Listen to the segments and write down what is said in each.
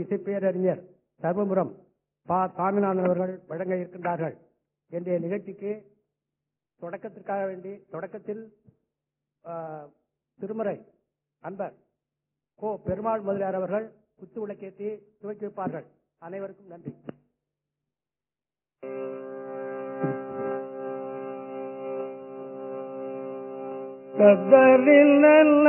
இசைப்பேரறிஞர் சர்வபுரம் பா. சாமிநாதன் அவர்கள் வழங்க இருக்கின்றார்கள். என்ற நிகழ்ச்சிக்கு தொடக்கத்திற்காக வேண்டி தொடக்கத்தில் திருமறை அன்பர் கோ. பெருமாள் முதலியார் அவர்கள் குத்து விளக்கேற்றி துவக்கி வைப்பார்கள். அனைவருக்கும் நன்றி. கதரில் நல்ல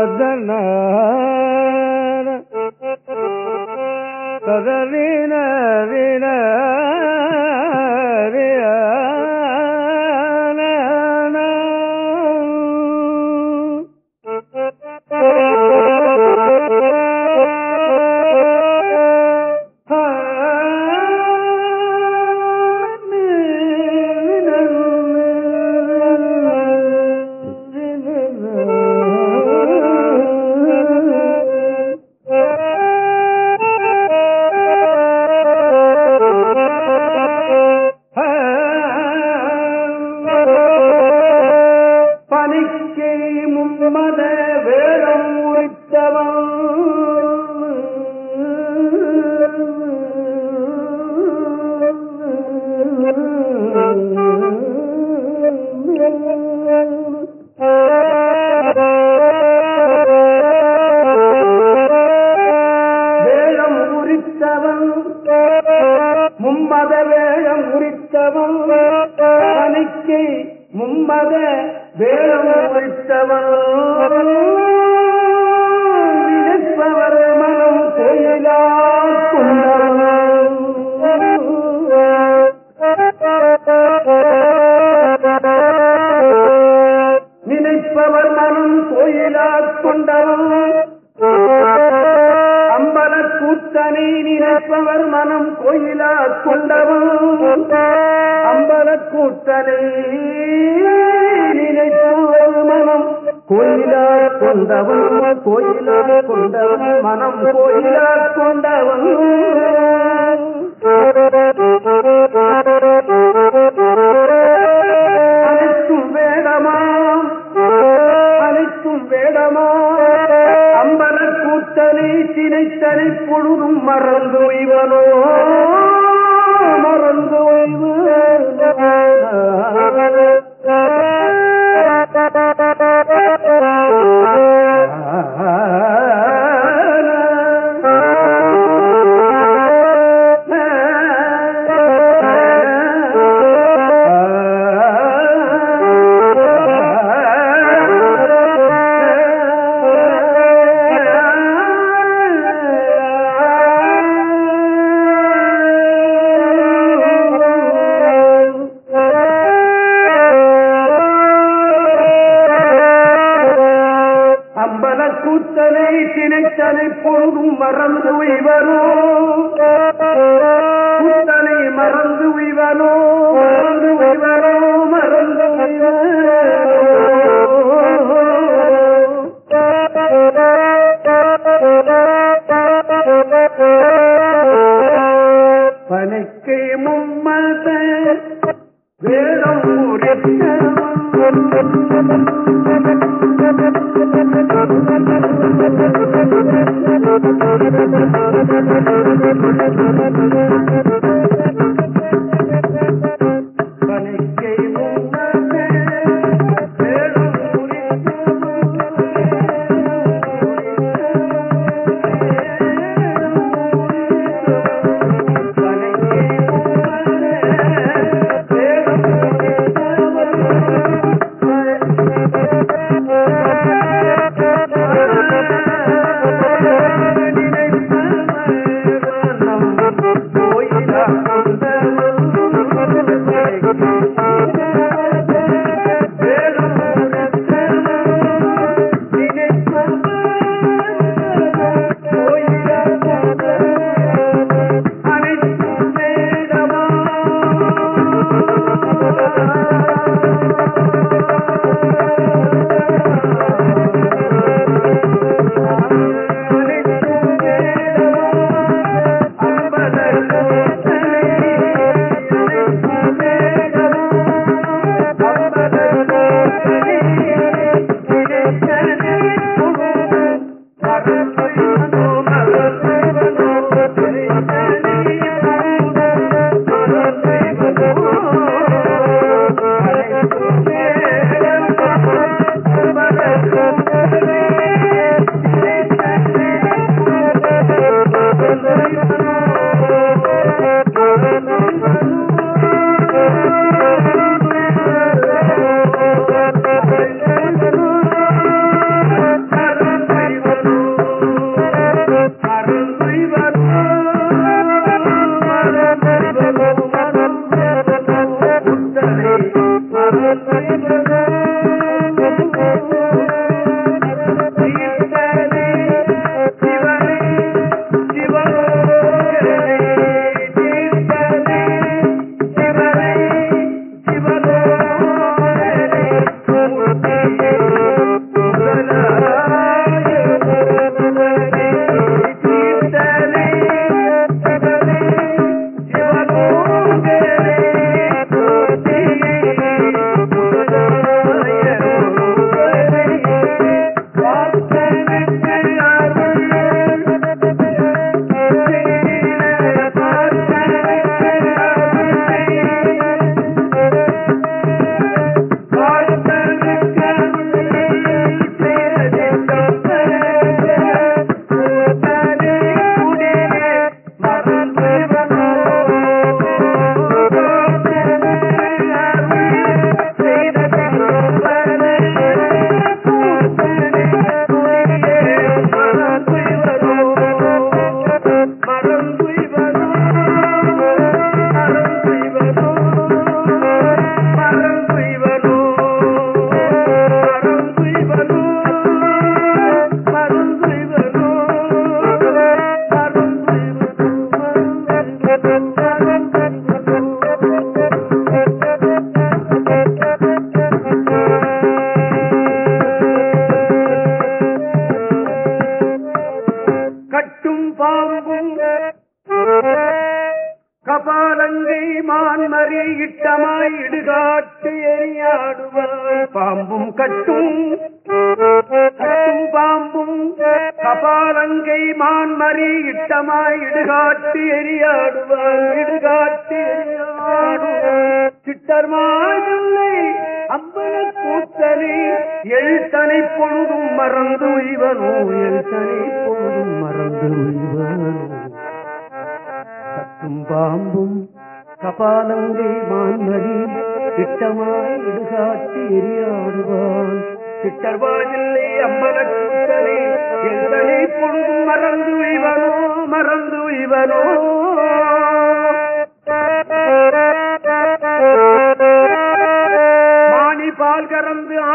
ததன ததரின மறந்து இவனோ மறந்து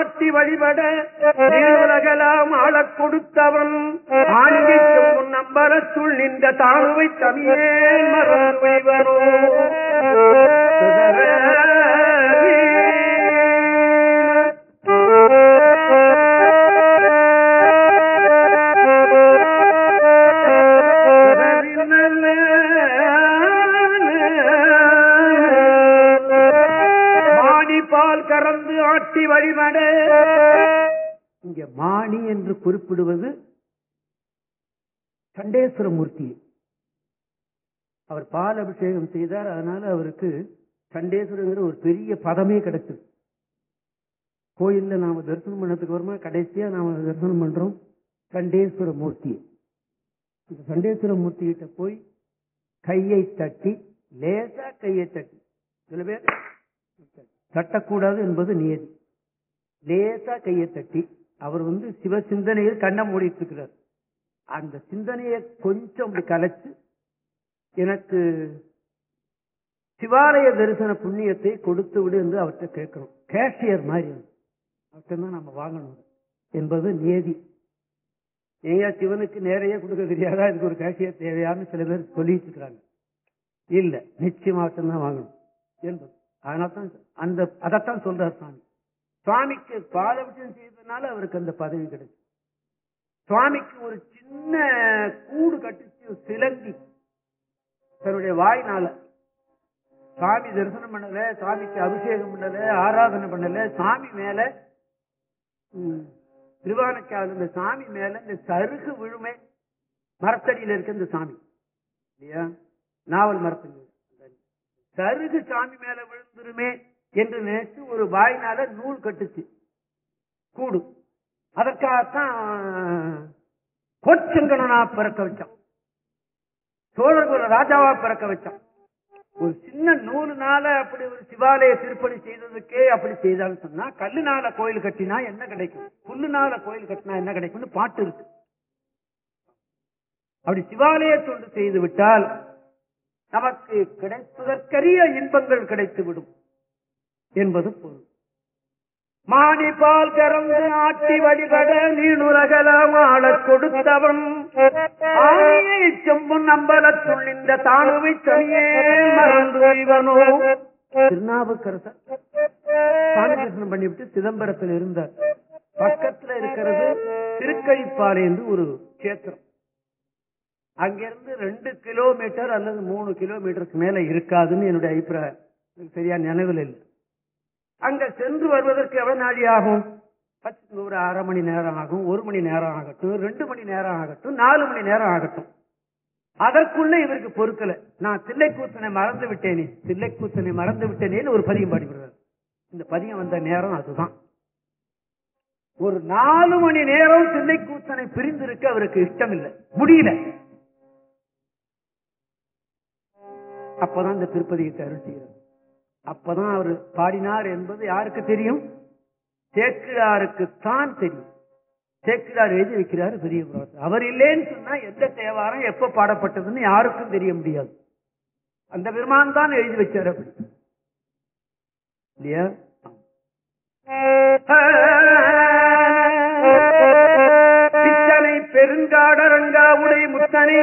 ஆட்டி வழிபட உலகலாம் ஆளக் கொடுத்தவன். ஆணிகைக்கும் நம்பரத்துள் நின்ற தாழ்வை தமியேன் மறந்து இங்க மாணி என்று குறிப்பிடுவது சண்டேஸ்வரமூர்த்தி. அவர் பால் அபிஷேகம் செய்தார் அதனால அவருக்கு சண்டேஸ்வரங்கிற ஒரு பெரிய பதமே கிடைச்சது கோயில்ல நாம தரிசனம் பண்ணதுக்கு வருமா கடைசியா நாம தரிசனம் பண்றோம் சண்டேஸ்வர மூர்த்தி இந்த சண்டேஸ்வர மூர்த்தி கிட்ட போய் கையை தட்டி லேசா கையை தட்டி. சில பேர் தட்டக்கூடாது என்பது நியதி. லேசா கையை தட்டி அவர் வந்து சிவ சிந்தனையில் கண்ணை மூடிட்டு இருக்கிறார் அந்த சிந்தனையை கொஞ்சம் அப்படி கலைச்சு எனக்கு சிவாலய தரிசன புண்ணியத்தை கொடுத்து விடு என்று அவர்கிட்ட கேட்கணும் கேஷியர் மாதிரி அவர்கிட்ட தான் நம்ம வாங்கணும் என்பது நியதி. ஏயா சிவனுக்கு நேரைய கொடுக்க தெரியாதா? இதுக்கு ஒரு கேஷியர் தேவையான்னு சில பேர் சொல்லிட்டு இருக்கிறாங்க இல்ல நிச்சயமா தான் வாங்கணும் என்பது. அதனால்தான் அந்த அதைத்தான் சொல்றார் சாமி. சுவாமிக்கு பாலபிஷேகம் செய்ததுனால அவருக்கு அந்த பதவி கிடைச்சு. சுவாமிக்கு ஒரு சின்ன கூடு கட்டிச்சு சிலந்தி தன்னுடைய வாய்னால. சாமி தரிசனம் பண்ணல சாமிக்கு அபிஷேகம் பண்ணல ஆராதனை பண்ணல சாமி மேல ம், இந்த சாமி மேல இந்த சருகு விழுமே மரத்தடியில இருக்க இந்த சாமி. இல்லையா? நாவல் மரத்தடி சருகு சாமி மேல விழுந்துருமே. என்று நினைத்து ஒரு வாயினால நூல் கட்டுச்சு. கூடு. அதற்காகத்தான் கோச்சங்கனா பிறக்க வச்சான். சோழர்கள் ராஜாவா பிறக்க வச்சான். ஒரு சின்ன நூலுனால அப்படி ஒரு சிவாலய திருப்பணி செய்ததுக்கே அப்படி செய்தான்னு சொன்னா கல்லுனால கோயில் கட்டினா என்ன கிடைக்கும்? புல்லுனால கோயில் கட்டினா என்ன கிடைக்கும்னு பாட்டு இருக்கு. அப்படி சிவாலய தொண்டு செய்து விட்டால் நமக்கு கிடைப்பதற்கரிய இன்பங்கள் கிடைத்துவிடும். என்பது பொருள். மாணி பால் கறந்து ஆட்டி வழிபட நீணுலகலாம் ஆளக் கொடுத்தவன். ஆணியை செம்பும் நம்பலத்துள் இந்த தானுவை தனியே மறந்து இவனோ. திருநாவுக்கரசர் சாமிகிருஷ்ணன் பண்ணிவிட்டு சிதம்பரத்தில் இருந்தார். பக்கத்துல இருக்கிறது திருக்கழிப்பாறை என்று ஒரு கேத்திரம் அங்கிருந்து ரெண்டு கிலோமீட்டர் அல்லது மூணு கிலோமீட்டருக்கு மேல இருக்காதுன்னு என்னுடைய அபிப்பிராயம். எனக்கு சரியா நினைவில் இல்லை. அங்க சென்று வருவதற்கு எவ்வளவு நாழி ஆகும் பத்து ஒரு அரை மணி நேரம் ஆகும் ஒரு மணி நேரம் ஆகட்டும் ரெண்டு மணி நேரம் ஆகட்டும் நாலு மணி நேரம் ஆகட்டும். அதற்குள்ள இவருக்கு பொறுக்கல. நான் தில்லைக்கூத்தனை மறந்து விட்டேனே தில்லைக்கூத்தனை மறந்து விட்டேனேன்னு ஒரு பதியம் பாடிவிடுறார். இந்த பதியம் வந்த நேரம் அதுதான். ஒரு நாலு மணி நேரம் தில்லைக்கூத்தனை பிரிந்திருக்க அவருக்கு இஷ்டம் இல்லை முடியல. அப்பதான் இந்த திருப்பதியை அருள் செய்கிறார் அப்பதான் அவர் பாடினார் என்பது யாருக்கு தெரியும்? சேக்கிழாருக்குத்தான் தெரியும். சேக்கிழார் எழுதி வைக்கிறாரு பெரிய புராணம் அவர் இல்லைன்னு சொன்னா எந்த தேவாரம் எப்ப பாடப்பட்டதுன்னு யாருக்கும் தெரிய முடியாது. அந்த பெருமான் தான் எழுதி வச்சார் அப்படி. இல்லையா? பித்தனை பெருங்காடரங்கா உடை முத்தனை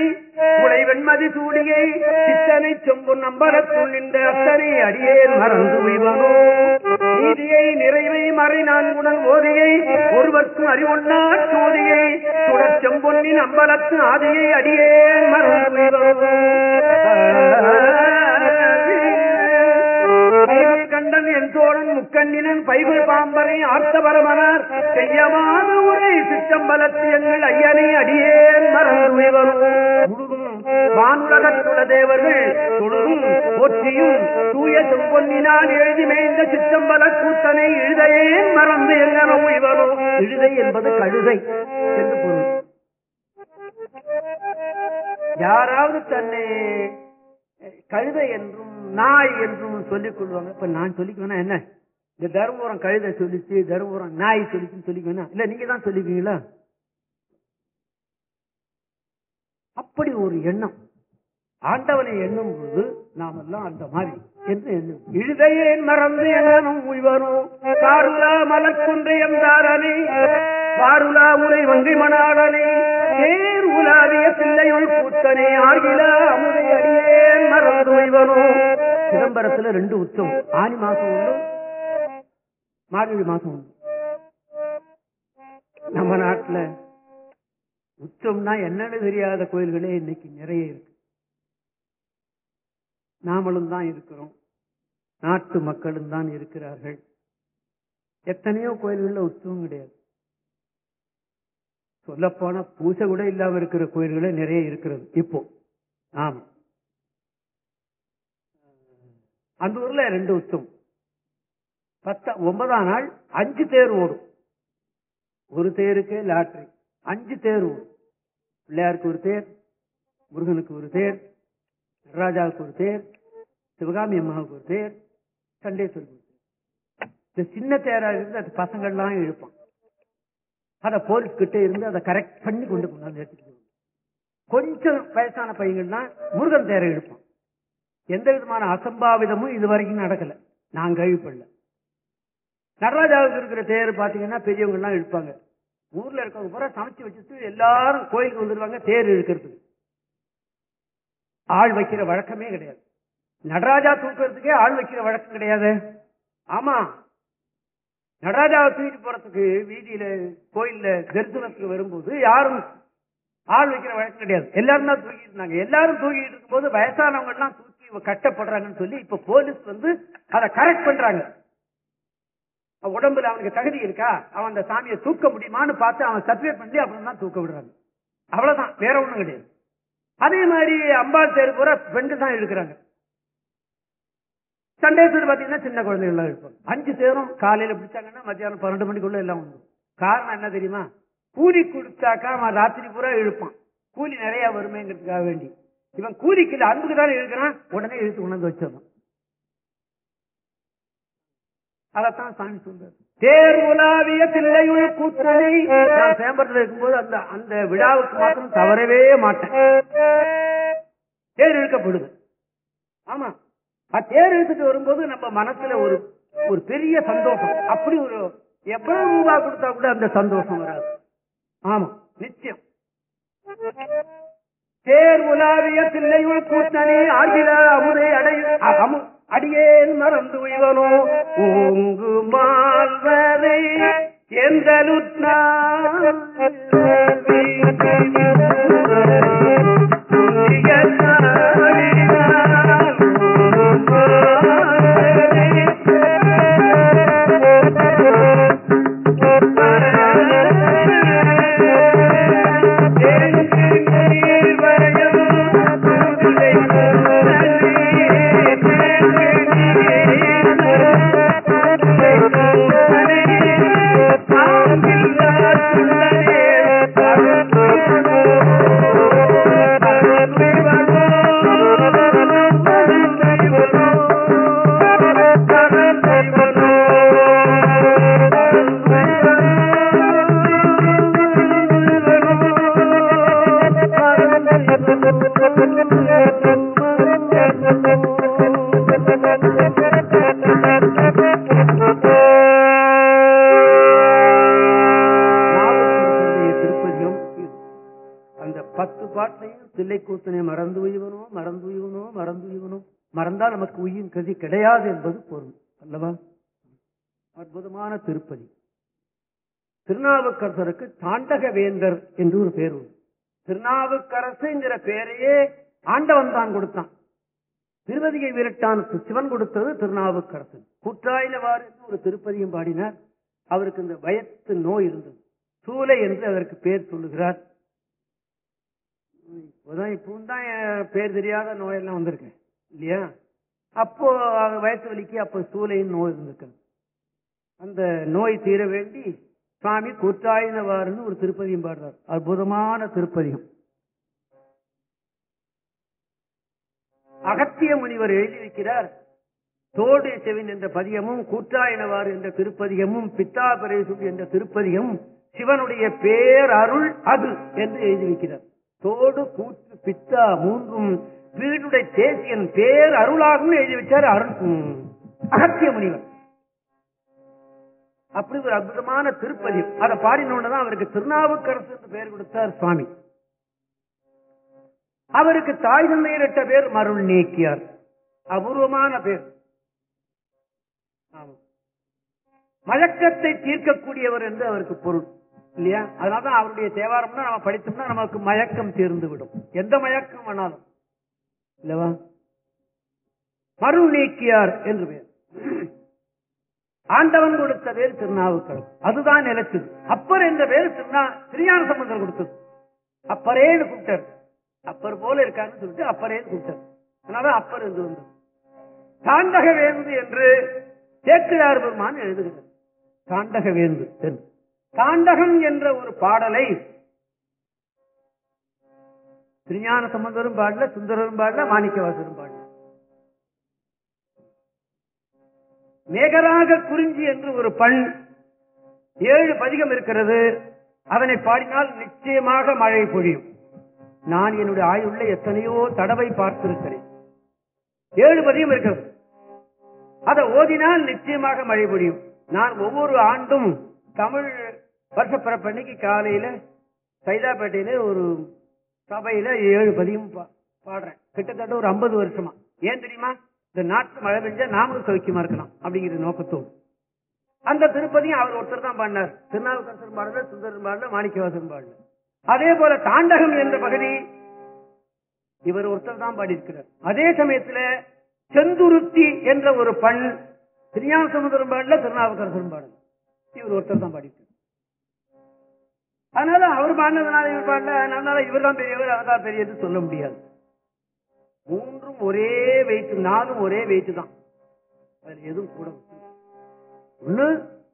உடை வெண்மதி சூடியை சித்தனை சொம்பு நம்பரத்துள் நின்ற அத்தனை அடியேன் மறந்து உய்வனோ? நீதியை நிறைவை மறை நான் உணர் ஓதியை ஒருவர்க்கும் அறிவொன்னா சோதியை சுடர் செம்பொன்னின் அம்பலத்து ஆதியை அடியேன் மறந்து கண்டன் என் தோழன் முக்கண்ணினன் பைபிள் பாம்பரை ஆர்த்தபரமனார் செய்யமான உரை சிற்றம்பலத்து எங்கள் ஐயனை அடியேன் மறந்து முழுதும் வானுலகத்துள்ள தேவர்கள் தொழுதும் போற்றியும் தூய செம்பொன்னினால் எழுதி மேய்ந்த சித்தம்பல கூத்தனை இழுதையேன் மறந்து எங்கனோ இவரோ. இழுதை என்பது கழுதை என்று பொருள். யாராவது தன்னை கழுதை என்றும் நாய் என்றும் சொல்லிக் கொள்வாங்க. இப்ப நான் சொல்லிக்குவேனா என்ன? இந்த தருமபுரம் கழுதை சொல்லிச்சு தருமபுரம் நாய் சொல்லிச்சுன்னு சொல்லிக்குவேனா? இல்ல நீங்க தான் சொல்லிக்குவீங்களா? அப்படி ஒரு எண்ணம். ஆண்டவனை எண்ணும் போது நாம் எல்லாம் அந்த மாதிரி. என்று எண்ணும்? இழுதையேன் மறந்து எண்ணனும் உய்வனும் காருலா மலக்குன்றை என்றாரனே வாருலா உரை வங்கை மணாளனே? தேர் உலாவிய பிள்ளையுள் கூத்தனே? ஆகிலா அமுதை அடியேன் மறந்து உய்வனும் சிதம்பரத்துல ரெண்டு உச்சம் ஆனி மாசம் உண்டு. மார்கழி மாசம் உண்டு. நம்ம நாட்டுல உச்சம்னா என்னன்னு தெரியாத கோயில்களே இன்னைக்கு நிறைய இருக்கு. நாமளும் தான் இருக்கிறோம். நாட்டு மக்களும் தான் இருக்கிறார்கள். எத்தனையோ கோயில்கள்ல உற்சவம் கிடையாது. சொல்லப்போனா பூசை கூட இல்லாம இருக்கிற கோயில்களே நிறைய இருக்கிறது. இப்போ ஆமா. அந்த ஊர்ல ரெண்டு உச்சம். பத்த ஒன்பதாம் நாள் அஞ்சு தேர் ஓடும். ஒரு தேருக்கு லாட்ரி. அஞ்சு தேர் ஓடும். பிள்ளையாருக்கு ஒரு தேர் முருகனுக்கு ஒரு தேர் நடராஜாவுக்கு ஒரு தேர் சிவகாமி அம்மாவுக்கு ஒரு தேர் சண்டேஸ்வருக்கு ஒரு இந்த சின்ன தேரா இருந்து அது பசங்கள்லாம் இழுப்பான். அதை போலீஸ் கிட்ட இருந்து அதை கரெக்ட் பண்ணி கொண்டு கொண்டாந்து எடுத்துட்டு கொஞ்சம் வயசான பையங்கள்லாம் முருகன் தேரை இழுப்பான். எந்த விதமான அசம்பாவிதமும் இது வரைக்கும் நடக்கல. நான் கழிப்படல நடராஜாவுக்கு இருக்கிற தேர் பாத்தீங்கன்னா பெரியவங்க எல்லாம் இழுப்பாங்க. ஊர்ல இருக்கவங்க பூரா சமைச்சு வச்சுட்டு எல்லாரும் கோயிலுக்கு வந்துருவாங்க தேர் இழுக்கிறதுக்கு. ஆள் வைக்கிற வழக்கமே கிடையாது. நடராஜா தூக்குறதுக்கே ஆள் வைக்கிற வழக்கம் கிடையாது. ஆமா. நடராஜாவை தூக்கிட்டு போறதுக்கு வீதியில கோயில்ல தரிசனத்துக்கு வரும்போது யாரும் ஆள் வைக்கிற வழக்கம் கிடையாது. எல்லாரும் தான் தூக்கிட்டு இருந்தாங்க. எல்லாரும் தூக்கிட்டு இருக்கும்போது வயசானவங்க எல்லாம் தூக்கி கட்டப்படுறாங்கன்னு சொல்லி இப்ப போலீஸ் வந்து அதை கரெக்ட் பண்றாங்க. உடம்புல அவனுக்கு தகுதி இருக்கா? அவன் அந்த சாமியை தூக்க முடியுமான்னு பார்த்து அவன் சர்டிஃபிகேட் பண்ணி அப்புறம் தான் தூக்க விடுறாங்க அவ்வளவுதான். வேற ஒண்ணும் கிடையாது. அதே மாதிரி அம்பாள் பேர் பூரா பெண்கள் தான் இருக்கிறாங்க சண்டே பேர் பாத்தீங்கன்னா சின்ன குழந்தைகள் எல்லாம் இருப்பாங்க. அஞ்சு தேரும் காலையில பிடிச்சாங்கன்னா மத்தியானம் பன்னெண்டு மணிக்குள்ள எல்லாம் உண்டு. காரணம் என்ன தெரியுமா? கூலி கொடுத்தாக்கா அவன் ராத்திரி பூரா இழுப்பான். கூலி நிறைய வருமேங்கிறதுக்காக வேண்டி. இவன் கூலிக்கு இல்ல அன்புக்கு தானே இருக்கிறான் உடனே இழுத்து கொண்டு வந்து வச்சிடணும். அதைத்தான் சாமி சொல்றாரு. தேர் உலாவிய தில்லையுள் கூத்தனை. நான் சேம்பரத்தில் இருக்கும்போது அந்த அந்த விழாவுக்கு மாத்திரம் தவறவே மாட்டேன். தேர் இழுக்கப்படுது. ஆமா. அது தேர் இழுத்துட்டு வரும்போது நம்ம மனசுல ஒரு ஒரு பெரிய சந்தோஷம். அப்படி ஒரு எவ்வளவு ரூபா கொடுத்தா கூட அந்த சந்தோஷம் வராது. ஆமா. நிச்சயம். தேர் உலாவிய தில்லையுள் கூட்டணி ஆகிலா அமுதை அடையும். அடியேன் மறந்து உய்வனோ? ஓங்கு மால்வரை திருப்பதியும் வசதி கிடையாது என்பது பொருள் அல்லவா? அற்புதமான திருப்பதி. திருநாவுக்கரசருக்கு தாண்டக வேந்தர் என்று ஒரு பேர் உண்டு. திருநாவுக்கரசுங்கிற பெயரையே ஆண்டவன் தான் கொடுத்தான். திருவதிகை விரட்டானுக்கு சிவன் கொடுத்தது திருநாவுக்கரசன். குற்றாயிலவாறு என்று ஒரு திருப்பதியும் பாடினார். அவருக்கு இந்த வயத்து நோய் இருந்தது. சூலை என்று அதற்கு பேர் சொல்லுகிறார். இப்போதான் இப்பவும் தான் என் பேர் தெரியாத நோயெல்லாம் வந்திருக்கேன் இல்லையா? அப்போ வயசு வலிக்கு அப்போ சூளையின் நோய் இருந்திருக்கிறது அந்த நோய் தீர வேண்டி சுவாமி குற்றாயினவாருன்னு ஒரு திருப்பதியும் பாடுறார். அற்புதமான திருப்பதியும். அகத்திய முனிவர் எழுதி வைக்கிறார் தோடு செவின் என்ற பதியமும் கூற்றாயினவாறு என்ற திருப்பதியமும் பித்தாபரேசு என்ற திருப்பதியமும் சிவனுடைய பேரருள் அது என்று எழுதி வைக்கிறார் தோடு கூற்று பித்தா மூன்றும் வீடுடைய தேசியன் பேர் அருளாகவும் எழுதி வச்சார் அருள் அகத்திய முனிவர். அப்படி ஒரு அற்புதமான திருப்பதி. அதை பாடினோடனே அவருக்கு திருநாவுக்கரசு என்று பெயர் கொடுத்தார் சுவாமி. அவருக்கு தாய் தந்தையரிட்ட பேர் மருள் நீக்கியார். அபூர்வமான பேர். ஆமா. மயக்கத்தை தீர்க்கக்கூடியவர் என்று அவருக்கு பொருள். இல்லையா? அதனாலதான் அவருடைய தேவாரம்னா நம்ம படித்தோம்னா நமக்கு மயக்கம் தீர்ந்து விடும் எந்த மயக்கம் வேணாலும். இல்லவா? மறு நீக்கியார் என்று பேர் ஆண்டவன் கொடுத்த பேர் திருநாவுக்கரசு அதுதான் நிலைச்சது அப்பர் என்ற பேர் திருநா திருஞான சம்பந்தர் கொடுத்தது. அப்பரேன்னு கூப்பிட்டார். அப்பர் போல இருக்காருன்னு சொல்லிட்டு அப்பரேன்னு கூப்பிட்டார். அதனால அப்பர் என்று வந்தது. தாண்டக வேந்து என்று சேக்கிழார் பெருமான் எழுதுகிறார். தாண்டக வேந்து என்று. தாண்டகம் என்ற ஒரு பாடலை திருஞான சம்பந்தரும் பாடல சுந்தரரும் பாடல மாணிக்கவாசரும் பாடல. மேகராக குறிஞ்சி என்று ஒரு பண் ஏழு பதிகம் இருக்கிறது. அதனை பாடினால் நிச்சயமாக மழை பொழியும். நான் என்னுடைய ஆயுள்ள எத்தனையோ தடவை பார்த்திருக்கிறேன். ஏழு பதிகம் இருக்கிறது. அதை ஓதினால் நிச்சயமாக மழை பொழியும். நான் ஒவ்வொரு ஆண்டும் தமிழ் வருஷப்பிறப்பன்னைக்கு காலையில சைதாப்பேட்டையில ஒரு சபையில ஏழு பதியும் பா- பாடுறேன். கிட்டத்தட்ட ஒரு ஐம்பது வருஷமா. ஏன் தெரியுமா? இந்த நாட்டு மழை பெஞ்சா நாமளும் சௌக்கியமா இருக்கலாம் அப்படிங்கிற நோக்கத்தோடு. அந்த திருப்பதியும் அவர் ஒருத்தர் தான் பாடினார். திருநாவுக்கரசர் பாடல சுந்தரன் பாடல மாணிக்கவாசன் பாடல அதே போல தாண்டகம் என்ற பகுதி இவர் ஒருத்தர் தான் பாடியிருக்கிறார். அதே சமயத்துல செந்துருத்தி என்ற ஒரு பண் திருஞான சமுதரம் பாடல திருநாவுக்கரசரும் பாடல. இவர் ஒருத்தர் தான் பாடியிருக்கிறார். அதனால அவர் பாடினதுனால இவர் பாடல அதனால இவர் தான் பெரியவர் அவர் தான் பெரியது சொல்ல முடியாது. மூன்றும் ஒரே வெயிட் நாலும் ஒரே வெயிட் தான். அதுல எதுவும் கூட ஒண்ணு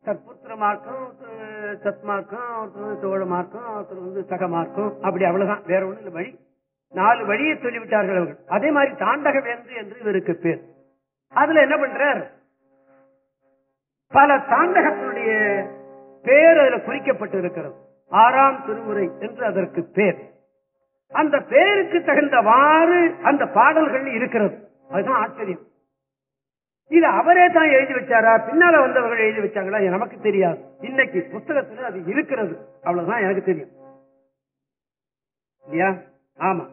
தற்புத்திர மார்க்கம் ஒருத்தர் சத் மார்க்கம் ஒருத்தர் வந்து சோழ மார்க்கம் ஒருத்தர் வந்து சக மார்க்கம் அப்படி அவ்வளவுதான். வேற ஒண்ணு இல்ல. வழி நாலு வழியை சொல்லிவிட்டார்கள் அவர்கள். அதே மாதிரி தாண்டக வேந்து என்று இவருக்கு பேர். அதுல என்ன பண்றார்? பல தாண்டகத்தினுடைய பேர் அதுல குறிக்கப்பட்டு இருக்கிறது ஆறாம் திருமுறை என்று அதற்கு பேர். அந்த பேருக்கு தகுந்தவாறு அந்த பாடல்கள் இருக்கிறது. அதுதான் ஆச்சரியம். இது அவரே தான் எழுதி வச்சாரா? பின்னால வந்தவர்கள் எழுதி வச்சாங்களா? நமக்கு தெரியாது. இன்னைக்கு புத்தகத்துல அது இருக்கிறது. அவ்வளவுதான் எனக்கு தெரியும். இல்லையா? ஆமா.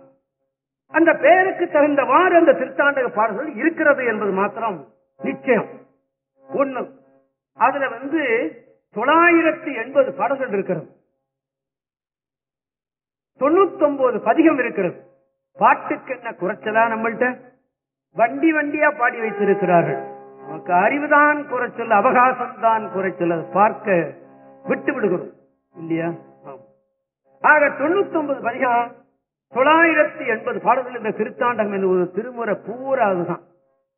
அந்த பெயருக்கு தகுந்தவாறு அந்த திருத்தாண்டக பாடல்கள் இருக்கிறது என்பது மாத்திரம் நிச்சயம். ஒண்ணு. அதுல வந்து தொள்ளாயிரத்தி எண்பது பாடல்கள் இருக்கிறது. தொண்ணூத்தொன்பது பதிகம் இருக்கிறது. பாட்டுக்கு என்ன குறைச்சலா நம்மள்ட்ட? வண்டி வண்டியா பாடி வைத்திருக்கிறார்கள். நமக்கு அறிவுதான் குறைச்சல் அவகாசம் தான் குறைச்சல் பார்க்க விட்டு விடுகிறோம். இல்லையா? ஆக தொண்ணூத்தி ஒன்பது பதிகம் தொள்ளாயிரத்தி எண்பது பாடல்கள் இந்த திருத்தாண்டகம் என்று ஒரு திருமுறை பூரா அதுதான்.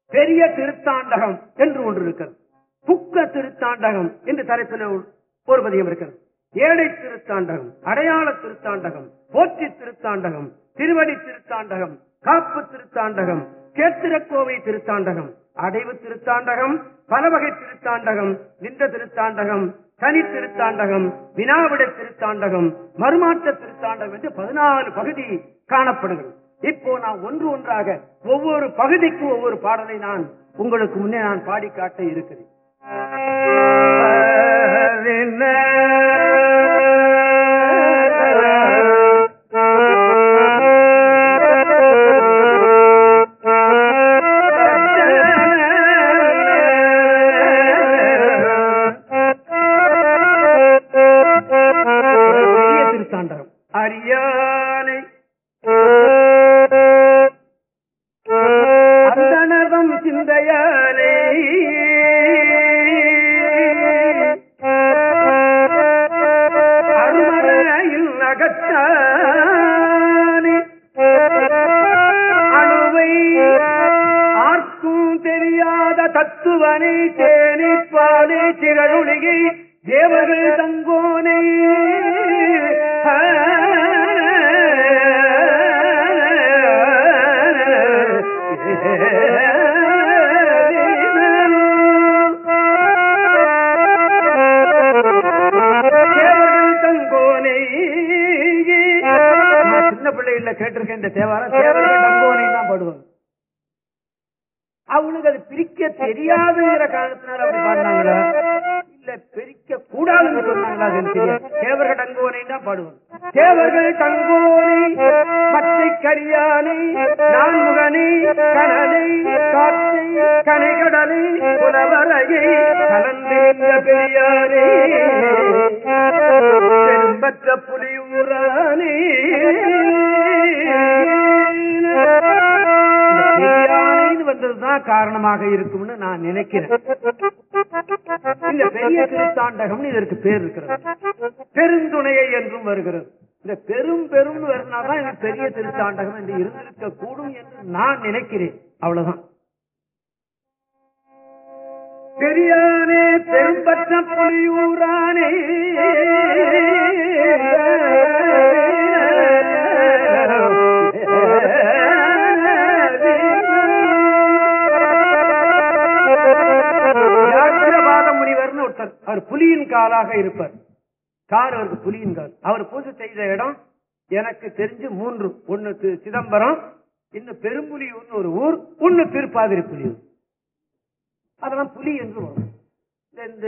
பெரிய திருத்தாண்டகம் என்று ஒன்று இருக்கிறது. புக்க திருத்தாண்டகம் என்று தலைப்பில் ஒரு பதியம் இருக்கிறது. ஏழை திருத்தாண்டகம் அடையாள திருத்தாண்டகம் போற்றி திருத்தாண்டகம் திருவடி திருத்தாண்டகம் காப்பு திருத்தாண்டகம் கேத்திரக்கோவை திருத்தாண்டகம் அடைவு திருத்தாண்டகம் பலவகை திருத்தாண்டகம் நின்ற திருத்தாண்டகம் தனி திருத்தாண்டகம் வினாவிட திருத்தாண்டகம் மறுமாற்ற திருத்தாண்டகம் என்று பதினாலு பகுதி காணப்படுகிறது. இப்போ நான் ஒன்று ஒன்றாக ஒவ்வொரு பகுதிக்கும் ஒவ்வொரு பாடலை நான் உங்களுக்கு முன்னே நான் பாடி காட்ட இருக்கிறேன். பெரிய காரணமாக இருக்கும்னு நான் நினைக்கிறேன். இந்த பெரிய திருத்தாண்டகம்னு இதற்கு பேர் இருக்கிறது. பெருந்துணையை என்றும் வருகிறது. இந்த பெரும் பெரும் வருனாதான் இது பெரிய திருத்தாண்டகம் என்று இருந்திருக்க கூடும் என்று நான் நினைக்கிறேன். அவ்வளவுதான். பெரியானே பெரும்பற்ற புலியூரானே. இருப்பார் அவர் புலியின் காலாக இருப்பார். கார் அவருக்கு புலியின் கால்? அவர் பூஜை செய்த இடம் எனக்கு தெரிஞ்சு மூன்று. ஒன்னு சிதம்பரம் இன்னும் பெரும்புலியூர்னு ஒரு ஊர் ஒன்னு திருப்பாதிரி புலியூர் அதெல்லாம் புலி என்று வரும். இந்த- இந்த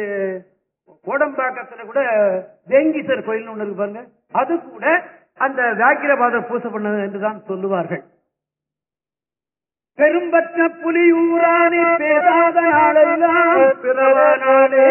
கோடம்பாக்கத்துல கூட வேங்கீசர் கோயில் ஒண்ணு இருக்கு பாருங்க. அது கூட அந்த வியாக்கிரபாதர் பூசை பண்ணது என்றுதான் சொல்லுவார்கள். பெரும்பற்ற புலியூரானே பேசாத நாளெல்லாம் பிறவானாலே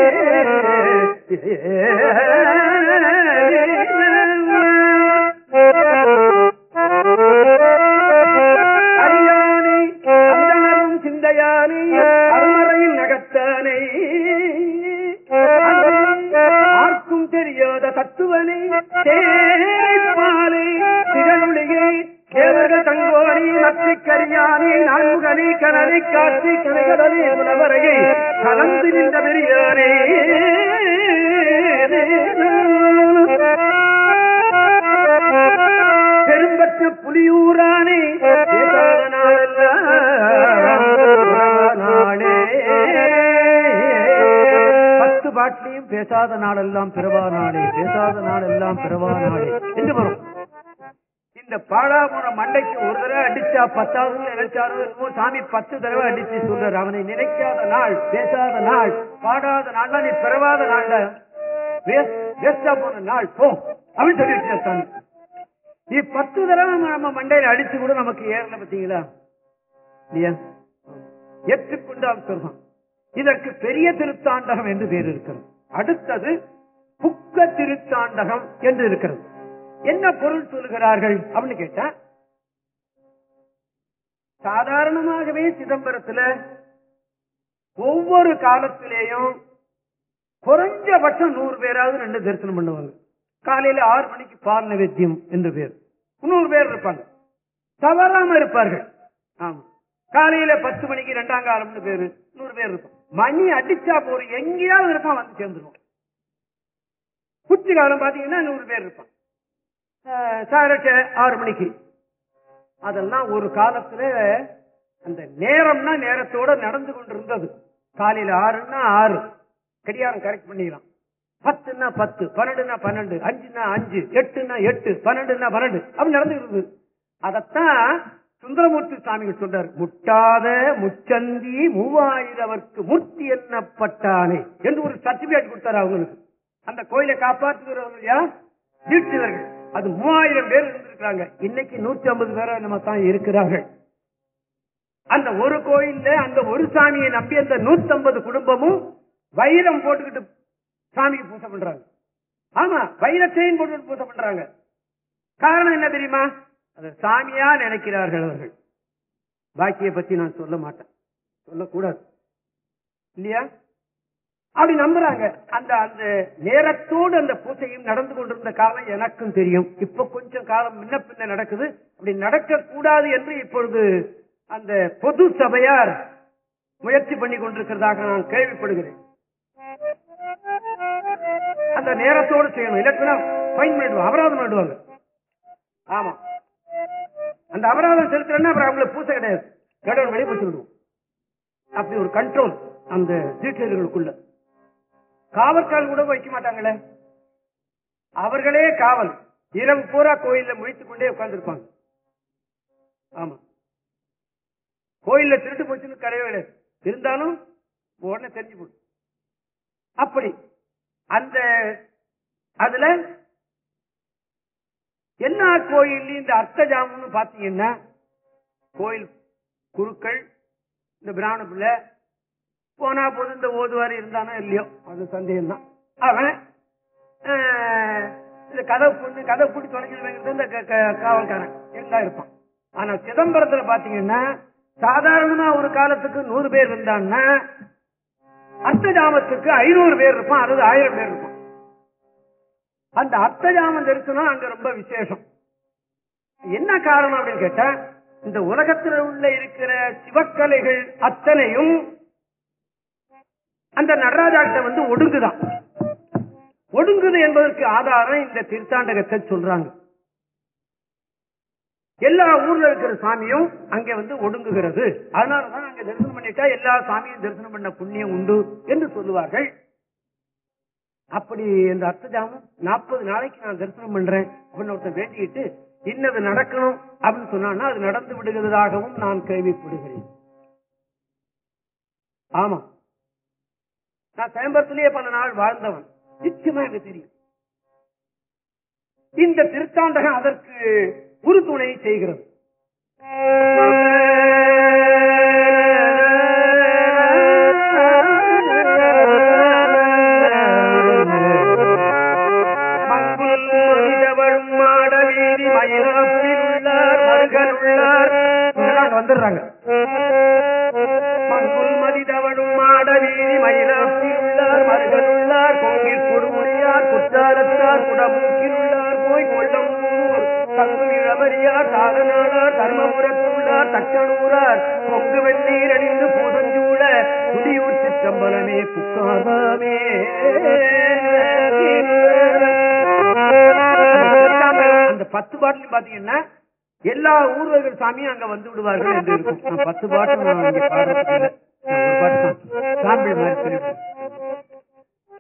பேசாத நாளெல்லாம் பிறவா நாளே பேசாத நாளெல்லாம் பிறவா நாளே. என்று வரும். இந்த பாழாமுன மண்டைக்கு ஒரு தடவை அடிச்சா பத்தாவது நினைச்சாரு என்னமோ சாமி பத்து தடவை அடிச்சு சொல்றாரு. அவனை நினைக்காத நாள் பேசாத நாள் பாடாத நாள் நீ பிறவாத நாள் வேஸ்டா போன நாள் போ அப்படின்னு சொல்லிட்டு சாமி. நீ பத்து தடவை நம்ம மண்டையில அடிச்சு கூட நமக்கு ஏறல பாத்தீங்களா? இல்லையா? ஏற்றுக்கொண்டு சொல்றான் இதற்கு பெரிய திருத்தாண்டகம் என்று பேர் இருக்கிறது. அடுத்தது புக்க திருத்தாண்டகம் என்று இருக்கிறது. என்ன பொருள் சொல்லுகிறார்கள் அப்படின்னு கேட்டா சாதாரணமாகவே சிதம்பரத்துல ஒவ்வொரு காலத்திலேயும் குறைஞ்சபட்சம் நூறு பேராவது ரெண்டு தரிசனம் பண்ணுவாங்க. காலையில ஆறு மணிக்கு பால் நைவேத்தியம் என்று பேர். நூறு பேர் இருப்பாங்க. தவறாம இருப்பார்கள். ஆமா. காலையில பத்து மணிக்கு ரெண்டாம் காலம்னு பேரு. நூறு பேர் இருப்பாங்க. மணி அடிச்சா போறோம் எங்கேயாவது இருப்பான் வந்து சேர்ந்துருவான். குச்சி காலம் பாத்தீங்கன்னா நூறு பேர் இருப்பான். சாரட்ட ஆறு மணிக்கு. அதெல்லாம் ஒரு காலத்துல அந்த நேரம்னா நேரத்தோட நடந்து கொண்டிருந்தது. காலையில ஆறுன்னா ஆறு. கடியாரம் கரெக்ட் பண்ணிக்கலாம் பத்துன்னா பத்து பன்னெண்டுனா பன்னெண்டு அஞ்சுனா அஞ்சு எட்டுனா எட்டு பன்னெண்டுனா பன்னெண்டு. அப்படி நடந்துருது அதத்தான் சுந்தரமூர்த்தி சுவாமிகள் சொன்னார் முட்டாத முச்சந்தி மூவாயிரவர்க்கு முத்தி எண்ணப்பட்டானே என்று ஒரு சர்டிபிகேட் கொடுத்தாரு அவங்களுக்கு. அந்த கோயிலை காப்பாற்றுகிறவர்கள் யார்? தீட்சிதர்கள் அது மூவாயிரம் பேர் இருந்திருக்காங்க இன்னைக்கு நூத்தி ஐம்பது பேரா நம்ம தான் இருக்கிறார்கள். அந்த ஒரு கோயில்ல அந்த ஒரு சாமியை நம்பி அந்த நூத்தி ஐம்பது குடும்பமும் வைரம் போட்டுக்கிட்டு சாமிக்கு பூசை பண்றாங்க. ஆமா வைர செயின் போட்டு பூசை பண்றாங்க. காரணம் என்ன தெரியுமா? அதை சாமியா நினைக்கிறார்கள் அவர்கள். பாக்கிய பத்தி நான் சொல்ல மாட்டேன். சொல்லக்கூடாது. இல்லையா? அப்படி நம்புறாங்க. அந்த அந்த நேரத்தோடு அந்த பூசையும் நடந்து கொண்டிருந்த காலம் எனக்கும் தெரியும். இப்ப கொஞ்சம் காலம் முன்ன பின்ன நடக்குது. அப்படி நடக்க கூடாது என்று இப்பொழுது அந்த பொது சபையார் முயற்சி பண்ணி கொண்டிருக்கிறதாக நான் கேள்விப்படுகிறேன். அந்த நேரத்தோடு செய்யணும். இல்லைன்னா ஃபைன் பண்ணிடுவாங்க அபராதம் பண்ணிடுவாங்க ஆமா. அந்த அபராதம் செலுத்தலன்னா அப்புறம் பூசை கிடையாது. கடவுள் வெளியே போய் அப்படி ஒரு கண்ட்ரோல் அந்த தீட்சர்களுக்குள்ள காவற்கால் கூட வைக்க மாட்டாங்களே. அவர்களே காவல். இரவு பூரா கோயில்ல முடித்துக் கொண்டே உட்கார்ந்துருப்பாங்க. ஆமா. கோயில்ல திருட்டு போச்சுன்னு கிடையவே கிடையாது இருந்தாலும் உடனே தெரிஞ்சு போடும். அப்படி. அந்த அதுல எல்லா கோயில்லையும் இந்த அர்த்த ஜாமுன்னு பாத்தீங்கன்னா கோயில் குருக்கள் இந்த பிராமண பிள்ளை போனா போது இந்த ஓதுவாரி இருந்தானோ இல்லையோ அது சந்தேகம் தான் அவன் இந்த கதை புண்ணு கதை பூட்டி தொலைக்கிறது இந்த காவல்காரன் எல்லாம் இருப்பான். ஆனா சிதம்பரத்துல பாத்தீங்கன்னா சாதாரணமா ஒரு காலத்துக்கு நூறு பேர் இருந்தான்னா அர்த்த ஜாமத்துக்கு ஐநூறு பேர் இருப்பான் அல்லது ஆயிரம் பேர் இருப்பான். அந்த அர்த்தஜாம தரிசனம் அங்க ரொம்ப விசேஷம். என்ன காரணம் அப்படின்னு கேட்டா இந்த உலகத்தில் உள்ள இருக்கிற சிவக்கலைகள் அத்தனையும் அந்த நடராஜாட்ட வந்து ஒடுங்குதான். ஒடுங்குது என்பதற்கு ஆதாரம் இந்த திருத்தாண்டகத்தை சொல்றாங்க. எல்லா ஊர்ல இருக்கிற சாமியும் அங்க வந்து ஒடுங்குகிறது. அதனாலதான் அங்க தரிசனம் பண்ணிட்டா எல்லா சாமியும் தரிசனம் பண்ண புண்ணியம் உண்டு என்று சொல்லுவார்கள். அப்படி இந்த அர்த்தஜாமம் நாற்பது நாளைக்கு நான் தரிசனம் பண்றேன். அப்படின்னு ஒருத்தன் வேண்டிக்கிட்டு இன்னது நடக்கணும் அப்படின்னு சொன்னா அது நடந்து விடுகிறதாகவும் நான் கேள்விப்படுகிறேன். ஆமா நான் சேம்பரத்திலேயே பல நாள் வாழ்ந்தவன். நிச்சயமா எனக்கு தெரியும். இந்த திருத்தாண்டகம் அதற்கு உறுதுணை செய்கிறது. வந்துடுறாங்க மதிதவனும் மாட வீதி மயிலாப்பில் கோவில் கொடுமுடியார் குற்றாலத்தார் குடமூக்கில் போய் கொள்ளமூர் தங்கு தாரநாடார் தர்மபுரத்துள்ளார் தக்கனூரார் பொங்கு வெந்நீர் அணிந்து பூதஞ்சூழ சிற்றம்பலமே அந்த பத்து பாத்தீங்கன்னா எல்லா ஊர்வர்கள் சாமியும் அங்க வந்து விடுவார்கள் என்று இருக்கும். பத்து பாட்டு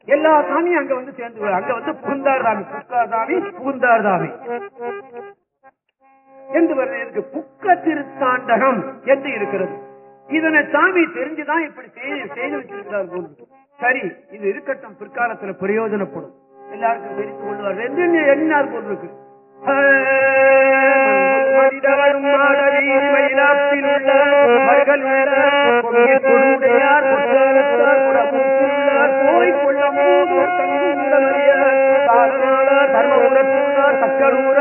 எல்லா சாமியும் அங்க வந்து சேர்ந்து அங்க வந்து புகுந்தார் தாமி புக்கார் தாமி புகுந்தார் தாமி என்று வருது. புக்க திருத்தாண்டகம் என்று இருக்கிறது. இதனை சாமி தெரிஞ்சுதான் இப்படி செய்து செய்து வச்சிருக்கிறார் போல் சரி இது இருக்கட்டும். பிற்காலத்துல பிரயோஜனப்படும். எல்லாருக்கும் தெரிந்து கொள்வார் என்று எண்ணினார் போல் இருக்கு. மனிதரும் மாடவீதி மயிலாப்பில் உள்ள மர்கள் உள்ள பொங்கிக் போய் கொள்ள மூதூர் தங்குள்ளவரியார் தர்மபுரத்துள்ளார் தக்கரூரார்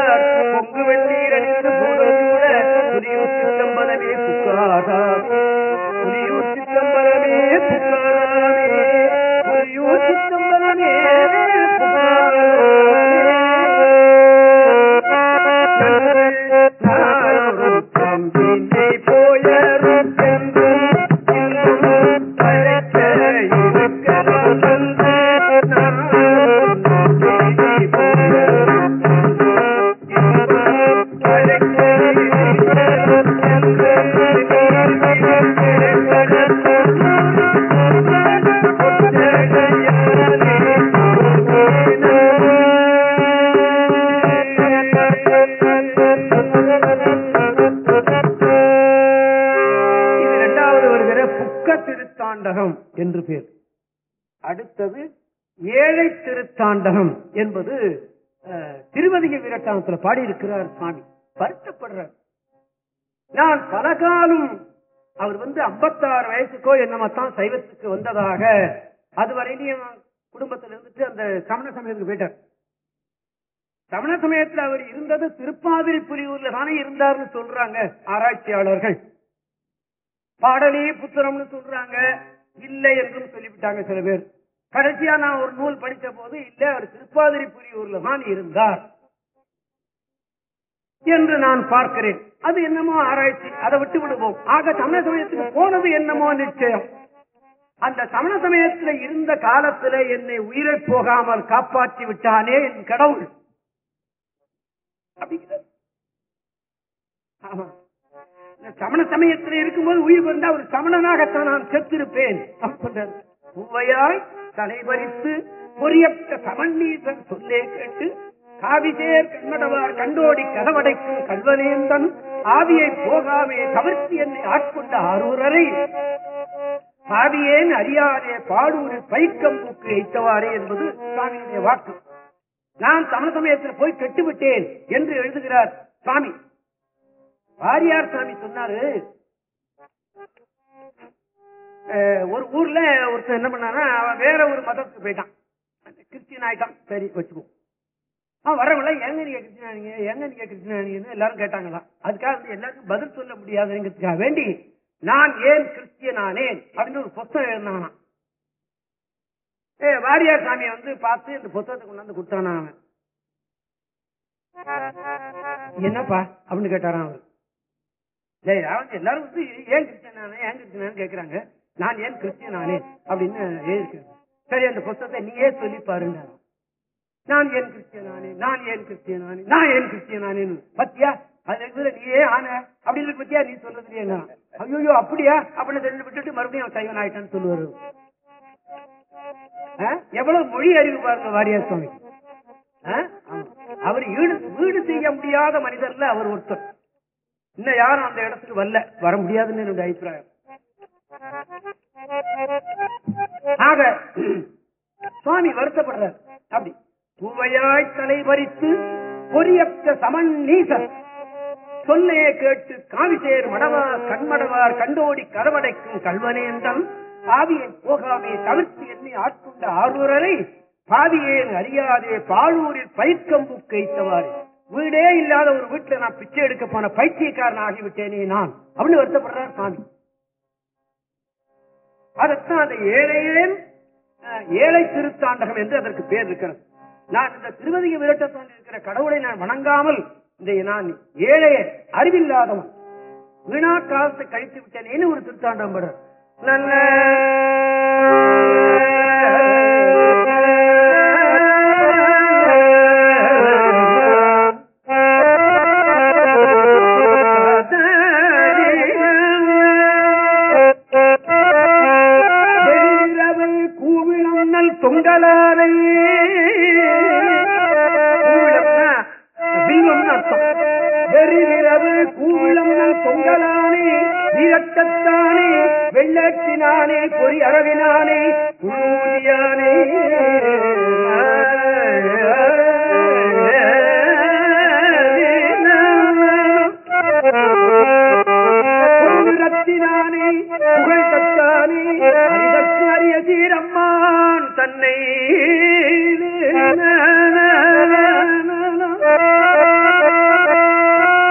தாண்டகம் என்பது அஹ், திருவதிக வீரட்டானத்தில் பாடியிருக்கிறார் சுவாமி. வருத்தப்படுறார். நான் பல காலம் அவர் வந்து 56 வயசுக்கோ என்னமாத்தான் சைவத்துக்கு வந்ததாக அதுவரையிலையும் குடும்பத்தில் இருந்துட்டு அந்த சமண சமயத்துக்கு போயிட்டார். சமண சமயத்தில் அவர் இருந்தது திருப்பாதிரி புலியூர்ல தானே இருந்தார்னு சொல்றாங்க ஆராய்ச்சியாளர்கள். பாடலே புத்திரம்னு சொல்றாங்க. இல்லை என்றும் சொல்லிவிட்டாங்க சில பேர். கடைசியா நான் ஒரு நூல் படித்த போது இல்ல அவர் திருப்பாதிரி புரியூர்ல தான் இருந்தார். என்று நான் பார்க்கிறேன். அது என்னமோ ஆராய்ச்சி. அதை விட்டு விடுவோம். ஆக சமண சமயத்துக்கு போனது என்னமோ நிச்சயம். அந்த சமண சமயத்துல இருந்த காலத்துல என்னை உயிரை போகாமல் காப்பாற்றி விட்டானே என் கடவுள். அப்படிங்கிறார். ஆமா. சமண சமயத்தில் இருக்கும்போது உயிர் வந்தா ஒரு சமணனாகத்தான் நான் செத்திருப்பேன். அப்படி உவ்வையாய் தலைவரித்து பொறியற்ற சமண்ணீசன் சொல்லே கேட்டு காவிசேர் கண்ணடவார் கண்டோடி கதவடைக்கும் கல்வனேந்தன் ஆவியை போகாமே தவிர்த்து என்னை ஆட்கொண்ட ஆரூரரை. பாவியேன் அறியாதே பாடூரில் பைக்கம்பூக்கு வைத்தவாறே என்பது சுவாமியுடைய வாக்கு. நான் தமிழ் சமயத்தில் போய் கெட்டுவிட்டேன் என்று எழுதுகிறார் சுவாமி. வாரியார் சாமி சொன்னாரு ஒரு ஊர்ல ஒருத்தன் என்ன பண்ணானா அவன் வேற ஒரு மதத்துக்கு போயிட்டான். கிறிஸ்டியன் ஆயிட்டான். சரி வச்சுக்கோ அவன் வரவங்கள எங்க நீங்க கிறிஸ்டியானிங்க எங்க நீங்க கிறிஸ்டியானிங்கன்னு எல்லாரும் கேட்டாங்களாம். அதுக்காக வந்து எல்லாருக்கும் பதில் சொல்ல முடியாதுங்கிறதுக்காக வேண்டி நான் ஏன் கிறிஸ்டியனானேன்? அப்படின்னு ஒரு புத்தகம் எழுந்தானா ஏ வாரியார் சாமியை வந்து பார்த்து இந்த புத்தகத்தை கொண்டாந்து கொடுத்தானா அவன். என்னப்பா? அப்படின்னு கேட்டாரான் அவர் டேய், அதாவது எல்லாரும் வந்து ஏன் கிறிஸ்டியனானே? ஏன் கிறிஸ்டியனானு கேக்குறாங்க. நான் ஏன் கிறிஸ்டியனானே அப்படின்னு எழுதிருக்கேன் சரி அந்த புத்தகத்தை நீயே சொல்லி பாருங்க. நான் ஏன் கிறிஸ்டியனானே நான்? ஏன் கிறிஸ்டியனானே நான்? ஏன் கிறிஸ்டியனானேன்னு பத்தியா? அது நீயே ஆன. அப்படின்னு பத்தியா? நீ சொல்றது இல்லையா? ஐயோ அப்படியா? அப்படின்னு தெரிஞ்சு விட்டுட்டு மறுபடியும் அவன் சைவன் ஆயிட்டான்னு சொல்லுவாரு. எவ்வளவு மொழி அறிவு பாருங்க வாரியார் சுவாமி. ஆ? அவர் ஈடு வீடு செய்ய முடியாத மனிதர்ல அவர் ஒருத்தர். இன்னும் யாரும் அந்த இடத்துக்கு வரல. வர முடியாதுன்னு என்னுடைய அபிப்பிராயம். ஆக சுவாமி வருத்தப்படுறார். அப்படி. பூவையாய் தலை பறித்து பொரியற்ற சமன் நீசன் சொல்லே கேட்டு காவிசேர் மடவார் கண்மடவார் கண்டோடி கரவடைக்கும் கல்வனேந்தன் பாவியை போகாமே தவிர்த்து எண்ணி ஆட்கொண்ட ஆரூரரை பாவியேன் அறியாதே பாலூரில் பயிர்க்கம்பு கைத்தவாறு வீடே இல்லாத ஒரு வீட்டுல நான் பிச்சை எடுக்க போன பைத்தியக்காரன் ஆகிவிட்டேனே நான். அப்படின்னு வருத்தப்படுறார் சாமி அதத்தான் அந்த ஏழையேன் ஏழை திருத்தாண்டகம் என்று அதற்கு பேர் இருக்கிறது. நான் இந்த திருவதியை விரட்ட தோன்றிருக்கிற கடவுளை நான் வணங்காமல் இந்த நான் ஏழைய அறிவில்லாதவன் வீணா காலத்தை கழித்து விட்டேனேன்னு ஒரு திருத்தாண்டம் படுறார் நல்ல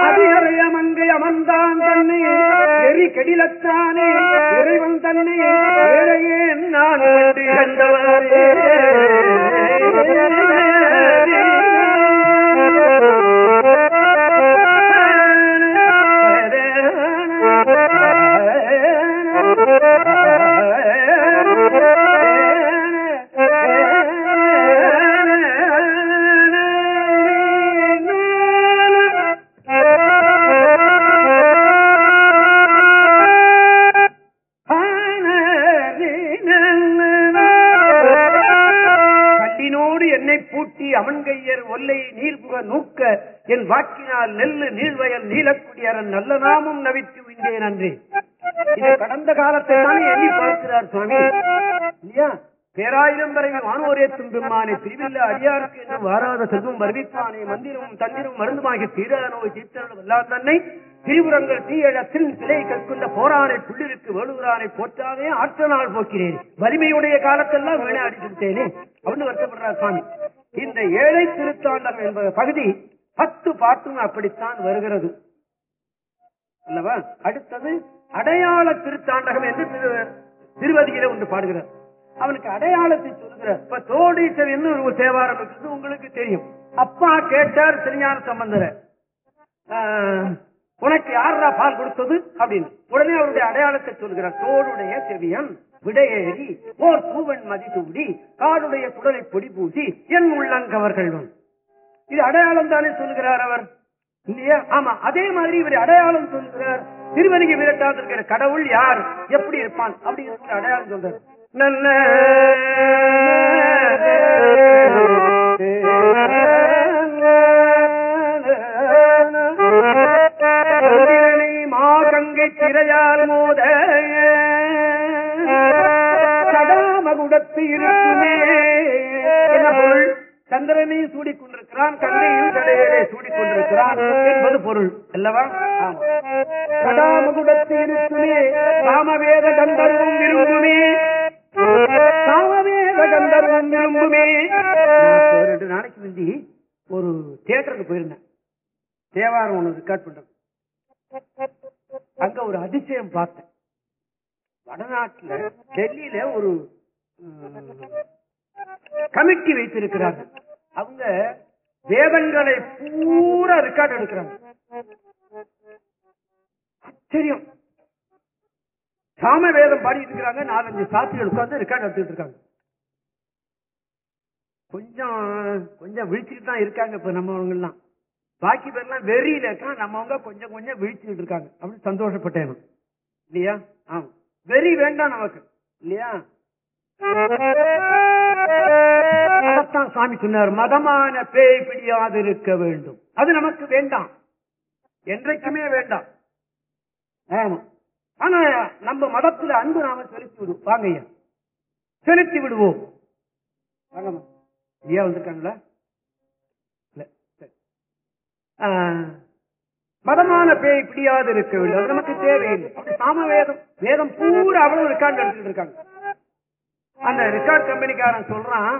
அதிகரைய மங்கை அமர்ந்தான் தன்னை. எரி கெடிலத்தானே இறைவன் தன்னை. ஏழையே நான் கண்டவரே. வாக்கினால் நெல்லு நீழ்வயல் நீலக்குடியரன் நல்ல நாமும் நவித்து இங்கே நன்றி இது கடந்த காலத்தை தானே எண்ணி பார்க்கிறார் சுவாமி. இல்லையா? பேராயிரம் வரை வானோரேத்தும் பெம்மானே திருவில்ல அடியாருக்கு என்று வாராத செல்வம் வருவித்தானே மந்திரமும் தந்திரும் மருந்துமாகி தீர நோய் தீர்த்தனும் எல்லாம் தன்னை. திரிபுரங்கள் தீயழத்தில் சிலை கற்கொண்ட போரானை புள்ளிருக்கு வேலூரானை போற்றாதே ஆற்ற நாள் போக்கிறேன். வலிமையுடைய காலத்தெல்லாம் வேணை அடித்து விட்டேனே அப்படின்னு வருத்தப்படுறார் சுவாமி. இந்த ஏழை திருத்தாண்டம் என்பது பகுதி பத்து பாட்டும் அப்படித்தான் வருகிறது. அல்லவா? அடுத்தது அடையாள திருத்தாண்டகம் என்று திரு- திருவதியில ஒன்று பாடுகிறார். அவனுக்கு அடையாளத்தை சொல்லுகிறார். இப்ப தோடீசர் ஒரு தேவாரம் இருக்குது? உங்களுக்கு தெரியும். அப்பா கேட்டார் திருஞான சம்பந்தர. ஆஹ், உனக்கு யாரா பால் கொடுத்தது? அப்படின்னு. உடனே அவருடைய அடையாளத்தை சொல்கிறார் தோடுடைய செவியன் விடையேறி ஓர் பூவன் மதிசூடி காடுடைய குடலை பொடி பூசி என் உள்ளங்கவர்கள் இது அடையாளம் தானே சொல்லுகிறார் அவர். இல்லையா? ஆமா அதே மாதிரி இவர் அடையாளம் சொல்லுகிறார். திருவனிக விரட்டாது இருக்கிற கடவுள் யார்? எப்படி இருப்பான்? அப்படி இருக்கிற அடையாளம் சொல்றார். நல்ல சந்திரனை மாகங்கை திரையால் மோத சடாமகுடத்து இருக்குமே என்ன பொருள்? சந்திரனை சூடி இருக்கிறான் கங்கையில் கடையிலே சூடிக் கொண்டிருக்கிறான் என்பது பொருள். அல்லவா? ஆமா. காமவேத கந்தர்வம் விரும்புமே. காமவேத கந்தர்வம் விரும்புமே. ரெண்டு நாளைக்கு முந்தி ஒரு தியேட்டருக்கு போயிருந்தேன். தேவாரம் ஒன்று ரெக்கார்ட் பண்றது அங்க ஒரு அதிசயம் பார்த்தேன். வடநாட்டுல டெல்லியில ஒரு கமிட்டி வைத்திருக்கிறார்கள். அவங்க வேதங்களை பூரா ரெக்கார்ட் எடுக்கிறாங்க ஆச்சரியம். சாம வேதம் பாடிட்டு இருக்காங்க நாலஞ்சு சாத்திரிகள் உட்கார்ந்து ரெக்கார்ட் எடுத்துட்டு இருக்காங்க. கொஞ்சம் கொஞ்சம் விழிச்சுட்டு தான் இருக்காங்க இப்ப நம்மவங்க எல்லாம் பாக்கி பேர்லாம் வெறியில இருக்கா நம்மவங்க கொஞ்சம் கொஞ்சம் விழிச்சுட்டு இருக்காங்க. அப்படின்னு சந்தோஷப்பட்டேன் இல்லையா? ஆமா. வெறி வேண்டாம் நமக்கு. இல்லையா? அதத்தான் சாமி சொன்னார் மதமான பேய் பிடியாது இருக்க வேண்டும். அது நமக்கு வேண்டாம். என்றைக்குமே வேண்டாம். ஆமா. ஆனா நம்ம மதத்துல அன்பு நாம செலுத்தி விடுவோம் வாங்க ஐயா. செலுத்தி விடுவோம். ஐயா வந்திருக்காங்களா சரி. மதமான பேய் பிடியாது இருக்க வேண்டும். அது நமக்கு தேவையில்லை. சாம வேதம் வேதம் பூரா அவ்வளவு ரெக்கார்ட் எடுத்துட்டு இருக்காங்க. அந்த ரெக்கார்ட் கம்பெனிக்காரன் சொல்றான்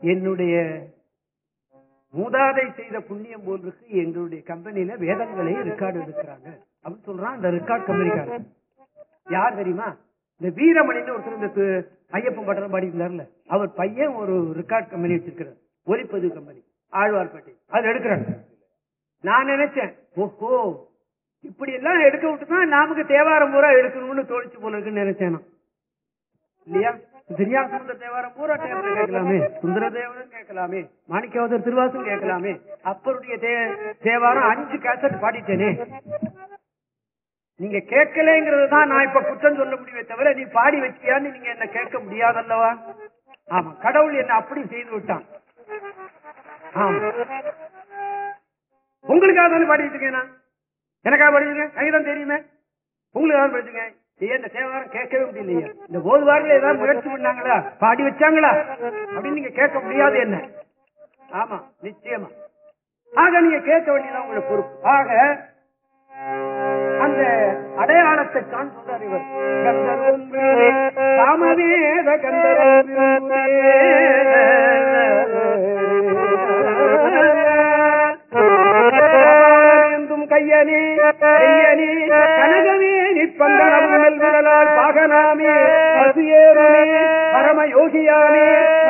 என்னுடைய மூதாதை செய்த புண்ணியம் போன்றுக்கு எங்களுடைய கம்பெனியில வேதங்களை ரெக்கார்டு எடுக்கிறாங்க. அப்படின்னு சொல்றான் அந்த ரெக்கார்ட் கம்பெனிக்காரன் யார் தெரியுமா? இந்த வீரமணின்னு ஒருத்தர் இந்த ஐயப்பன் பட்டணம் பாடி இருந்தார்ல அவர் பையன் ஒரு ரெக்கார்ட் கம்பெனி வச்சிருக்கிறார் ஒலிப்பதிவு கம்பெனி ஆழ்வார்பேட்டை. அது எடுக்கிறாங்க நான் நினைச்சேன் ஓஹோ இப்படி எல்லாம் எடுக்க விட்டு தான் நமக்கு தேவாரம் பூரா எடுக்கணும்னு தோழிச்சு போல இருக்குன்னு நினைச்சேன் நான். இல்லையா? திரியாசுந்த தேவாரம் பூரா டேப்ல கேட்கலாமே. சுந்தர தேவனும் கேட்கலாமே. மாணிக்கவாதர் திருவாசம் கேட்கலாமே. அப்பருடைய தே- தேவாரம் அஞ்சு கேசட் பாடிட்டேனே. நீங்க கேட்கலங்கிறது தான் நான் இப்ப குற்றம் சொல்ல முடியுமே தவிர நீ பாடி வச்சியான்னு நீங்க என்ன கேட்க முடியாதல்லவா? ஆமா கடவுள் என்ன அப்படி செய்து விட்டான். ஆமா. உங்களுக்காக தானே பாடிட்டு இருக்கேன் நான்? எனக்காக படிச்சிருக்கேன் எனக்கு தான் தெரியுமே. உங்களுக்காக படிச்சிருக்கேன் ஏன் இந்த தேவாரம் கேட்கவே முடியலையே. இந்த ஓதுவார்கள் ஏதாவது முயற்சி பண்ணாங்களா? பாடி வச்சாங்களா? அப்படின்னு நீங்க கேட்க முடியாது என்ன? ஆமா நிச்சயமா. ஆக நீங்க கேட்க வேண்டியதான் உங்களுக்கு பொறுப்பு. ஆக அந்த அடையாளத்தை தான் சொல்றார் இவர். கந்தரும் விரும்புதே, சாமவேத கந்தரும் கையனே கையனே கனகமே நிற்பந்தனவுமல் பாகனாமே பசுயேறுமே பரம யோகியாமே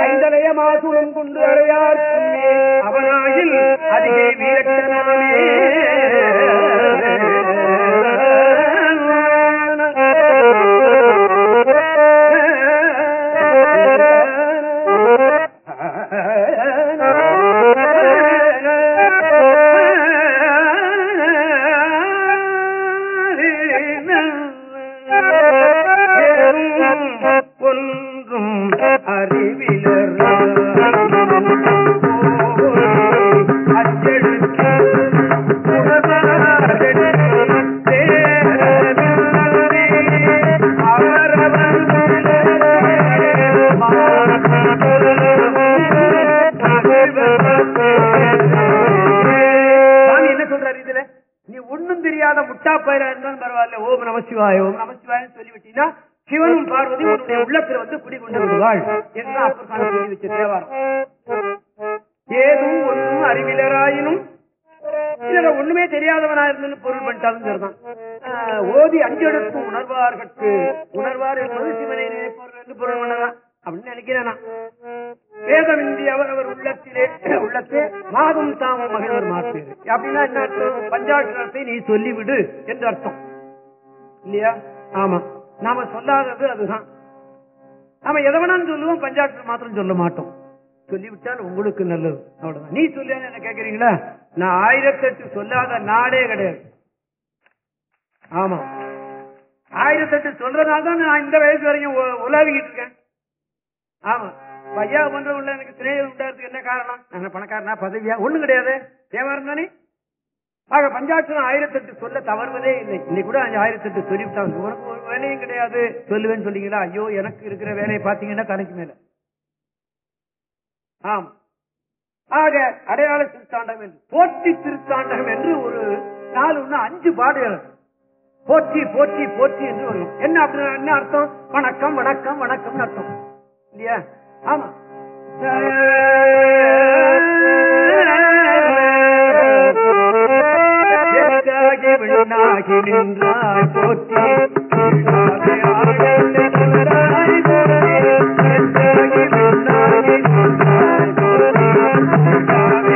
ஐந்தலைய மாசுரம் கொண்டு அடையார் அவனாயில் அதிகே வீரக்கனாமே உணர்வார்கட்கு உணர்வார் என்பது சிவனை நினைப்பவர்கள் என்று பொருள் அப்படின்னு நினைக்கிறேன் வேதம் இன்றி அவர் அவர் உள்ளத்திலே உள்ளத்தே மாதம் தாம மகிழ்வர் மாற்று. அப்படின்னா என்ன பஞ்சாட்சரத்தை நீ சொல்லிவிடு என்று அர்த்தம். இல்லையா? ஆமா. நாம சொல்லாதது அதுதான். நாம எதை வேணாலும் சொல்லுவோம் பஞ்சாட்சரம் மாத்திரம் சொல்ல மாட்டோம். சொல்லிவிட்டால் உங்களுக்கு நல்லது. அவ்வளவுதான். நீ சொல்ல என்ன கேக்குறீங்களா நான் ஆயிரத்தி எட்டு சொல்லாத நாடே கிடையாது. ஆமா. ஆயிரத்தெட்டு சொல்றதுனால தான் நான் இந்த வயசு வரைக்கும் உ- உலாவிக்கிட்டு இருக்கேன். ஆமா. பையா பண்ற உள்ள எனக்கு சிநேகம் உண்டாருக்கு என்ன காரணம்? நான் பணக்காரனா பதவியா? ஒண்ணும் கிடையாது. தேவாரம் தானே? ஆக பஞ்சாட்சரம் ஆயிரத்தெட்டு சொல்ல தவறுவதே இல்லை. இன்னைக்கு கூட அஞ்சு ஆயிரத்தெட்டு சொல்லிவிட்டாங்க உனக்கு ஒரு வேலையும் கிடையாது. சொல்லுவேன்னு சொன்னீங்களா ஐயோ எனக்கு இருக்கிற வேலையை பாத்தீங்கன்னா தலைக்கு மேல. ஆம். ஆக அடையாள திருத்தாண்டகம் என்று போட்டி திருத்தாண்டகம் என்று ஒரு நாலு ஒண்ணு அஞ்சு பாடுகள் போற்றி போற்றி போற்றி என்று வரும் என்ன அப்படின்னா என்ன அர்த்தம்? வணக்கம் வணக்கம் வணக்கம் அர்த்தம். இல்லையா? ஆமா. விண்ணாகி நின்றாய் போற்றி. விண்ணாகி நின்றாய் போற்றி.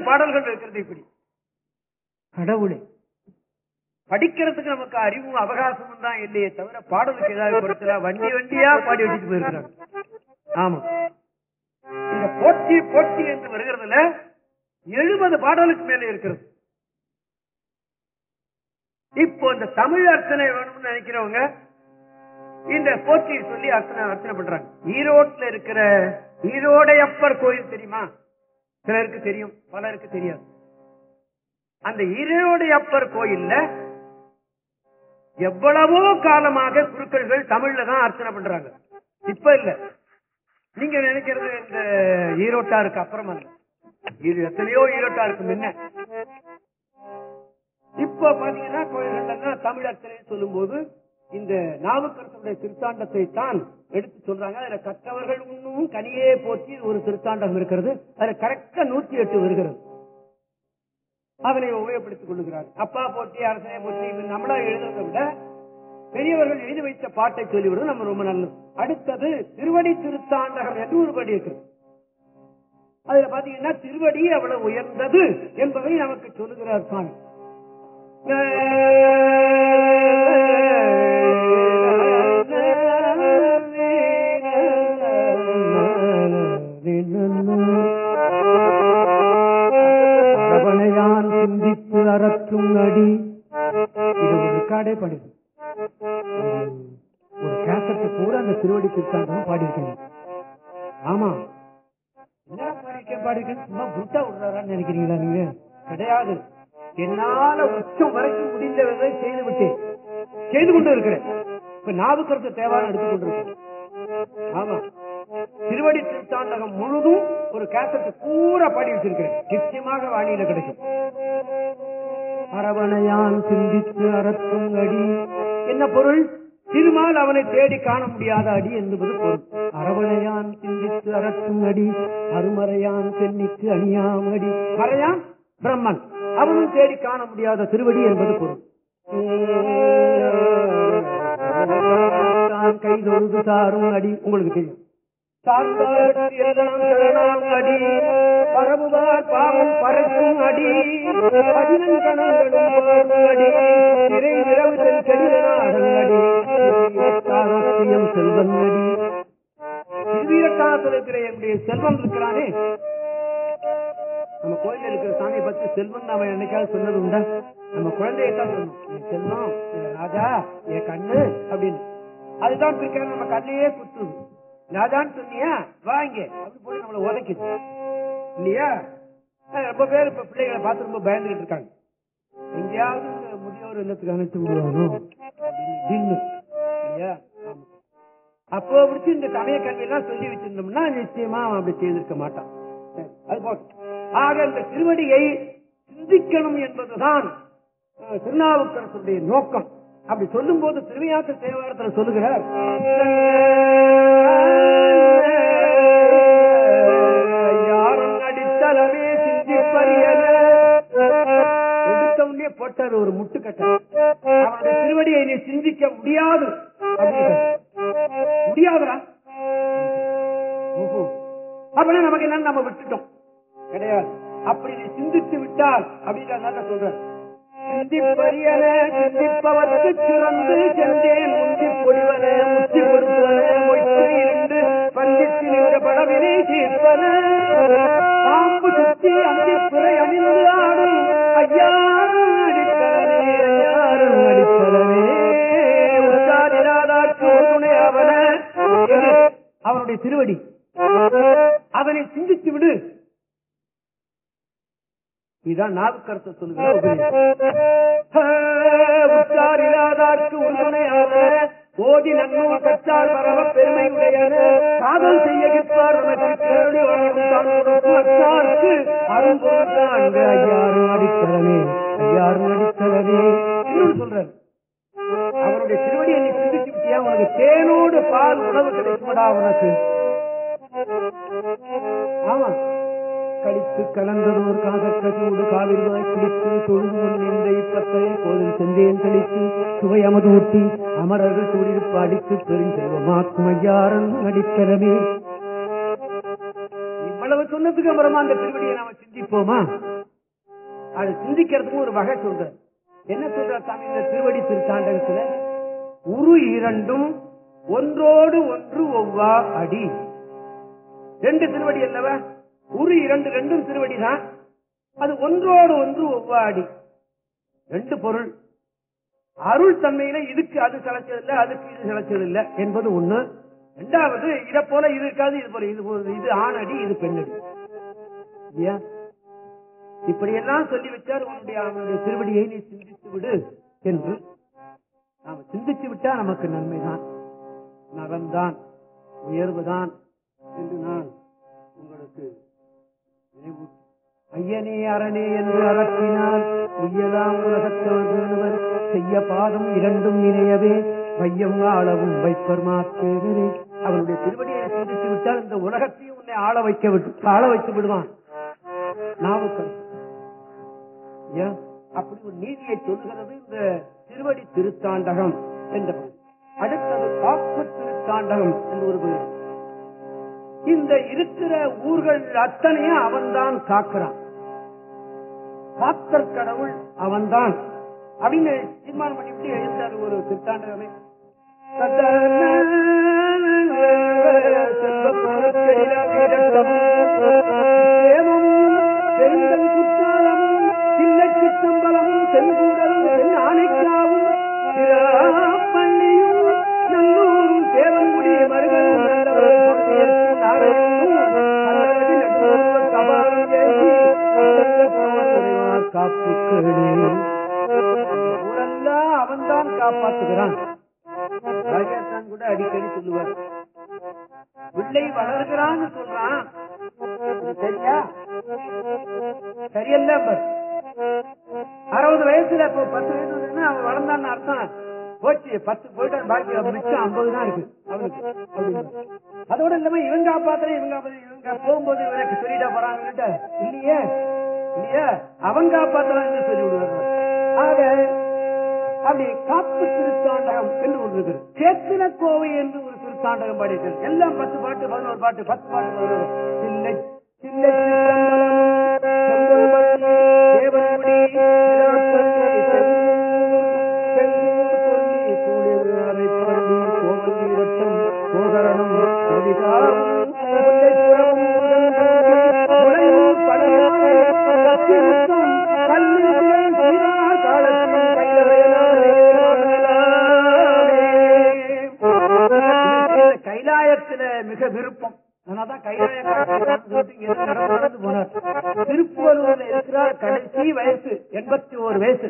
எழுபது பாடல்கள் இருக்கிறது இப்படி. கடவுளே படிக்கிறதுக்கு நமக்கு அறிவும் அவகாசமும் தான் இல்லையே தவிர பாடலுக்கு ஏதாவது கொடுத்தா வண்டி வண்டியா பாடி வச்சுட்டு போயிருக்கிறாங்க. ஆமா. இந்த போட்டி போட்டி என்று வருகிறதுல எழுபது பாடலுக்கு மேல இருக்கிறது. இப்போ இந்த தமிழ் அர்ச்சனை வேணும்னு நினைக்கிறவங்க இந்த போட்டியை சொல்லி அர்ச்சனை அர்ச்சனை பண்றாங்க. ஈரோட்ல இருக்கிற ஈரோடையப்பர் கோயில் தெரியுமா? சிலருக்கு தெரியும் பலருக்கு தெரியாது. அந்த ஈரோடையப்பர் கோயில்ல எவ்வளவோ காலமாக குருக்கள்கள் தமிழ்ல தான் அர்ச்சனை பண்றாங்க. இப்ப இல்ல. நீங்க நினைக்கிறது இந்த ஈரோட்டாருக்கு அப்புறமா இல்ல. இது எத்தனையோ ஈரோட்டா முன்ன. என்ன இப்ப பாத்தீங்கன்னா தமிழ் அர்ச்சனை சொல்லும் போது இந்த நாவுக்கரசனுடைய திருத்தாண்டத்தை தான் எடுத்து சொல்றாங்க. அதுல கற்றவர்கள் உண்ணும் கனியே போற்றி ஒரு திருத்தாண்டம் இருக்கிறது. அதுல கரெக்டா நூத்தி எட்டு வருகிறது. அதனை உபயோகப்படுத்திக் கொள்ளுகிறார். அப்பா போற்றி அரசனை போற்றி நம்மளா எழுதுறதை விட பெரியவர்கள் எழுதி வைத்த பாட்டை சொல்லிவிடுவது நம்ம ரொம்ப நல்லது. அடுத்தது திருவடி திருத்தாண்டகம் என்று ஒரு படி இருக்கிறது. அதுல பாத்தீங்கன்னா திருவடி அவ்வளவு உயர்ந்தது என்பதை நமக்கு சொல்லுகிறார் சாமி இது ஒரு ரெக்கார்டே பண்ணுது ஒரு கேசட்டு கூட அந்த திருவடி திருத்தாண்டம் பாடியிருக்கேன். ஆமா. என்ன பாடியிருக்கேன் பாடியிருக்கேன்? சும்மா புட்டா விடுறாரான்னு நினைக்கிறீங்களா நீங்க? கிடையாது. என்னால உச்சம் வரைக்கும் முடிந்ததை செய்து விட்டேன். செய்து கொண்டு இருக்கிறேன். இப்ப நாவுக்கரசு தேவாரம் எடுத்துக் கொண்டிருக்கேன். ஆமா. திருவடி திருத்தாண்டகம் முழுதும் ஒரு கேசட்டு பூரா பாடி வச்சிருக்கிறேன். நிச்சயமாக வாணியில கிடைக்கும். அரவணையான் சிந்தித்து அறற்றும் அடி. என்ன பொருள்? திருமால் அவனை தேடி காண முடியாத அடி என்பது பொருள். அரவணையான் சிந்தித்து அறற்றும் அடி அருமறையான் சென்னிக்கு அணியாம் அடி. மறையான் பிரம்மன். அவனும் தேடி காண முடியாத திருவடி என்பது பொருள். கைதொழுது சாரும் அடி. உங்களுக்கு தெரியும். அடி பரவுவார் பாவம் பறக்கும் அடி பதினங்கணங்களும் பாடும் அடி திரை நிறவு தென் கடிதனாடும் அடி சாரஸ்யம் இருக்கிற என்னுடைய செல்வம் இருக்கிறானே நம்ம கோயில்ல இருக்கிற சாமியை பத்தி செல்வம் நாம என்னைக்காவது சொன்னது உண்டா நம்ம குழந்தையை தான் சொன்னோம். செல்வம் ராஜா என் கண்ணு அப்படின்னு. அதுதான் பிற்கால நம்ம கண்ணையே குத்துது. ராஜான்னு சொன்னியா? வாங்க. அப்படி போய் நம்மளை உதைக்குது. இல்லையா? ரொம்ப பேர் இப்ப பிள்ளைகளை பார்த்து ரொம்ப பயந்துகிட்டு இருக்காங்க. எங்கேயாவது முதியோர் இல்லத்துக்கு அனுப்பிச்சு அப்போ பிடிச்சி இந்த சமய கல்வி எல்லாம் சொல்லி வச்சிருந்தோம்னா நிச்சயமா அவன் அப்படி செய்திருக்க மாட்டான். அது போட்டு ஆக இந்த திருவடியை சிந்திக்கணும் என்பதுதான் திருநாவுக்கரசுடைய நோக்கம். அப்படி சொல்லும் போது திருவையாற்ற தேவாரத்தில் சொல்லுகிறார் அடித்தளமே சிந்திப்பறியன எடுத்த போட்டார் ஒரு முட்டுக்கட்டை. அவனுடைய திருவடியை நீ சிந்திக்க முடியாது. அப்படின்னு அப்படின்னா நமக்கு என்ன நம்ம விட்டுட்டோம். கிடையாது. அப்படி நீ சிந்தித்து விட்டால் அப்படின்னு சொல்ற சிந்திப்பரியன சிந்திப்பவர்க்கு சிறந்து சென்றேன். முந்தி பொழிவன முத்தி கொடுப்பன மொய்த்து இருந்து பந்தித்து நின்ற படவினை தீர்ப்பன. பாம்பு சுத்தி அந்தி பிறை அணிந்து ஆடும் ஐயாரும் அடித்தலமே ஐயாரும் அடித்தலமே உற்சாரிராதாக்கு ஒரு துணை அவன. அவனுடைய திருவடி. அதனை சிந்தித்து விடு. இதுதான் நாவுக்கரசர் சொல்லுகிற உபதேசம். உற்சாரிராதார்க்கு உறுதுணையான ஓதி நன்னூல் கற்றால் பரவ பெருமையுடையன காதல் செய்ய கிற்பார் உனக்கு கேள்வி வழங்கும் ஐயாரும் அடித்தலமே ஐயாரும் அடித்தலமே அவருடைய திருவடி என்னை சிந்திச்சு விட்டியா? உனக்கு தேனோடு பால் உணவு கிடைக்குமடா உனக்கு? ஆமா கழித்து கலந்ததோர் காதற்கசோடு காவிரிவாய் குடித்து தொழுது கொண்டு நின்ற கோதில் செந்தேன் தெளித்து சுவை அமதூட்டி அமரர்கள் சூடிருப்பு அடித்து பெருஞ்செல்வமாக்கும் ஐயாரன் அடித்தரமே இவ்வளவு சொன்னதுக்கு அப்புறமா அந்த திருவடியை நாம சிந்திப்போமா? அது சிந்திக்கிறதுக்கு ஒரு வகை சொல்ற என்ன சொல்ற சாமி? இந்த திருவடி திருத்தாண்டகத்துல உரு இரண்டும் ஒன்றோடு ஒன்று ஒவ்வா அடி. ரெண்டு திருவடி அல்லவா ஒரு இரண்டு ரெண்டும் திருவடி தான் அது ஒன்றோடு ஒன்று ஒவ்வாடி. ரெண்டு பொருள். அருள் தன்மையில இதுக்கு அது சிலைச்சதில்லை அதுக்கு இது சிலைச்சதில்லை என்பது ஒண்ணு. ரெண்டாவது இதை போல இது இருக்காது இது போல இது போல இது ஆணடி இது பெண்ணடி இல்லையா? இப்படியெல்லாம் சொல்லி வச்சார் உன்னுடைய அவனுடைய திருவடியை நீ சிந்தித்து விடு என்று நாம சிந்தித்து விட்டா நமக்கு நன்மைதான். நலம்தான் உயர்வுதான் என்று நான் உங்களுக்கு ஐயனே அரணே என்று அறத்தினார் செய்யலாம் உலகத்தவர் செய்ய பாதம் இரண்டும் இணையவே வையம் ஆளவும் வைப்பர் மாப்பேரே அவனுடைய திருவடியை சிந்தித்து விட்டால் இந்த உலகத்தையும் உன்னை ஆள வைக்க விட்டு ஆள வைத்து விடுவான். நாவுக்கரசு அப்படி ஒரு நீதியை சொல்லுகிறது இந்த திருவடி திருத்தாண்டகம் என்ற அடுத்தது காப்பு திருத்தாண்டகம் என்று ஒரு இந்த இருக்கிற ஊர்கள் அத்தனையும் அவன்தான் காக்கிறான். காத்தர் கடவுள் அவன்தான். அப்படின்னு தீர்மானம் பண்ணிவிட்டு எழுந்தார் ஒரு திருத்தாண்டகமே சிற்றம்பலமும் அத்தங்கள் காப்புக்களே ஊரெல்லாம் அவன்தான் காப்பாற்றுகிறான் ராஜாத்தான் கூட அடிக்கடி சொல்லுவார். பிள்ளை வளர்கிறான்னு சொல்றான். சரியா? சரியல்ல அறுபது வயசுல இப்போ பத்து வயசு அவன் வளர்ந்தான்னு அர்த்தம். போச்சு பத்து போயிட்டு பாக்கி மிச்சம் ஐம்பது தான் இருக்கு. அவனுக்கு அதோட இல்லாம இவன் காப்பாத்துறேன் இவன் காப்பாத்துறேன் இவங்க போகும்போது இவனுக்கு சொல்லிட்டா போறாங்கன்னு இல்லையே. இல்லையா அவன் காப்பாத்துறான் என்று சொல்லி ஆக அப்படி காப்பு திருத்தாண்டகம் என்று ஒன்று இருக்குது சேத்தின கோவை என்று ஒரு திருத்தாண்டகம் பாடியிருக்கிறது எல்லாம் பத்து பாட்டு பதினோரு பாட்டு பத்து பாட்டு சின்ன சின்ன அதனாலதான் கைலாய நடந்து போனார். திருப்புவலூர்ல இருக்கிறார் கடைசி வயசு எண்பத்தி ஓரு வயசு.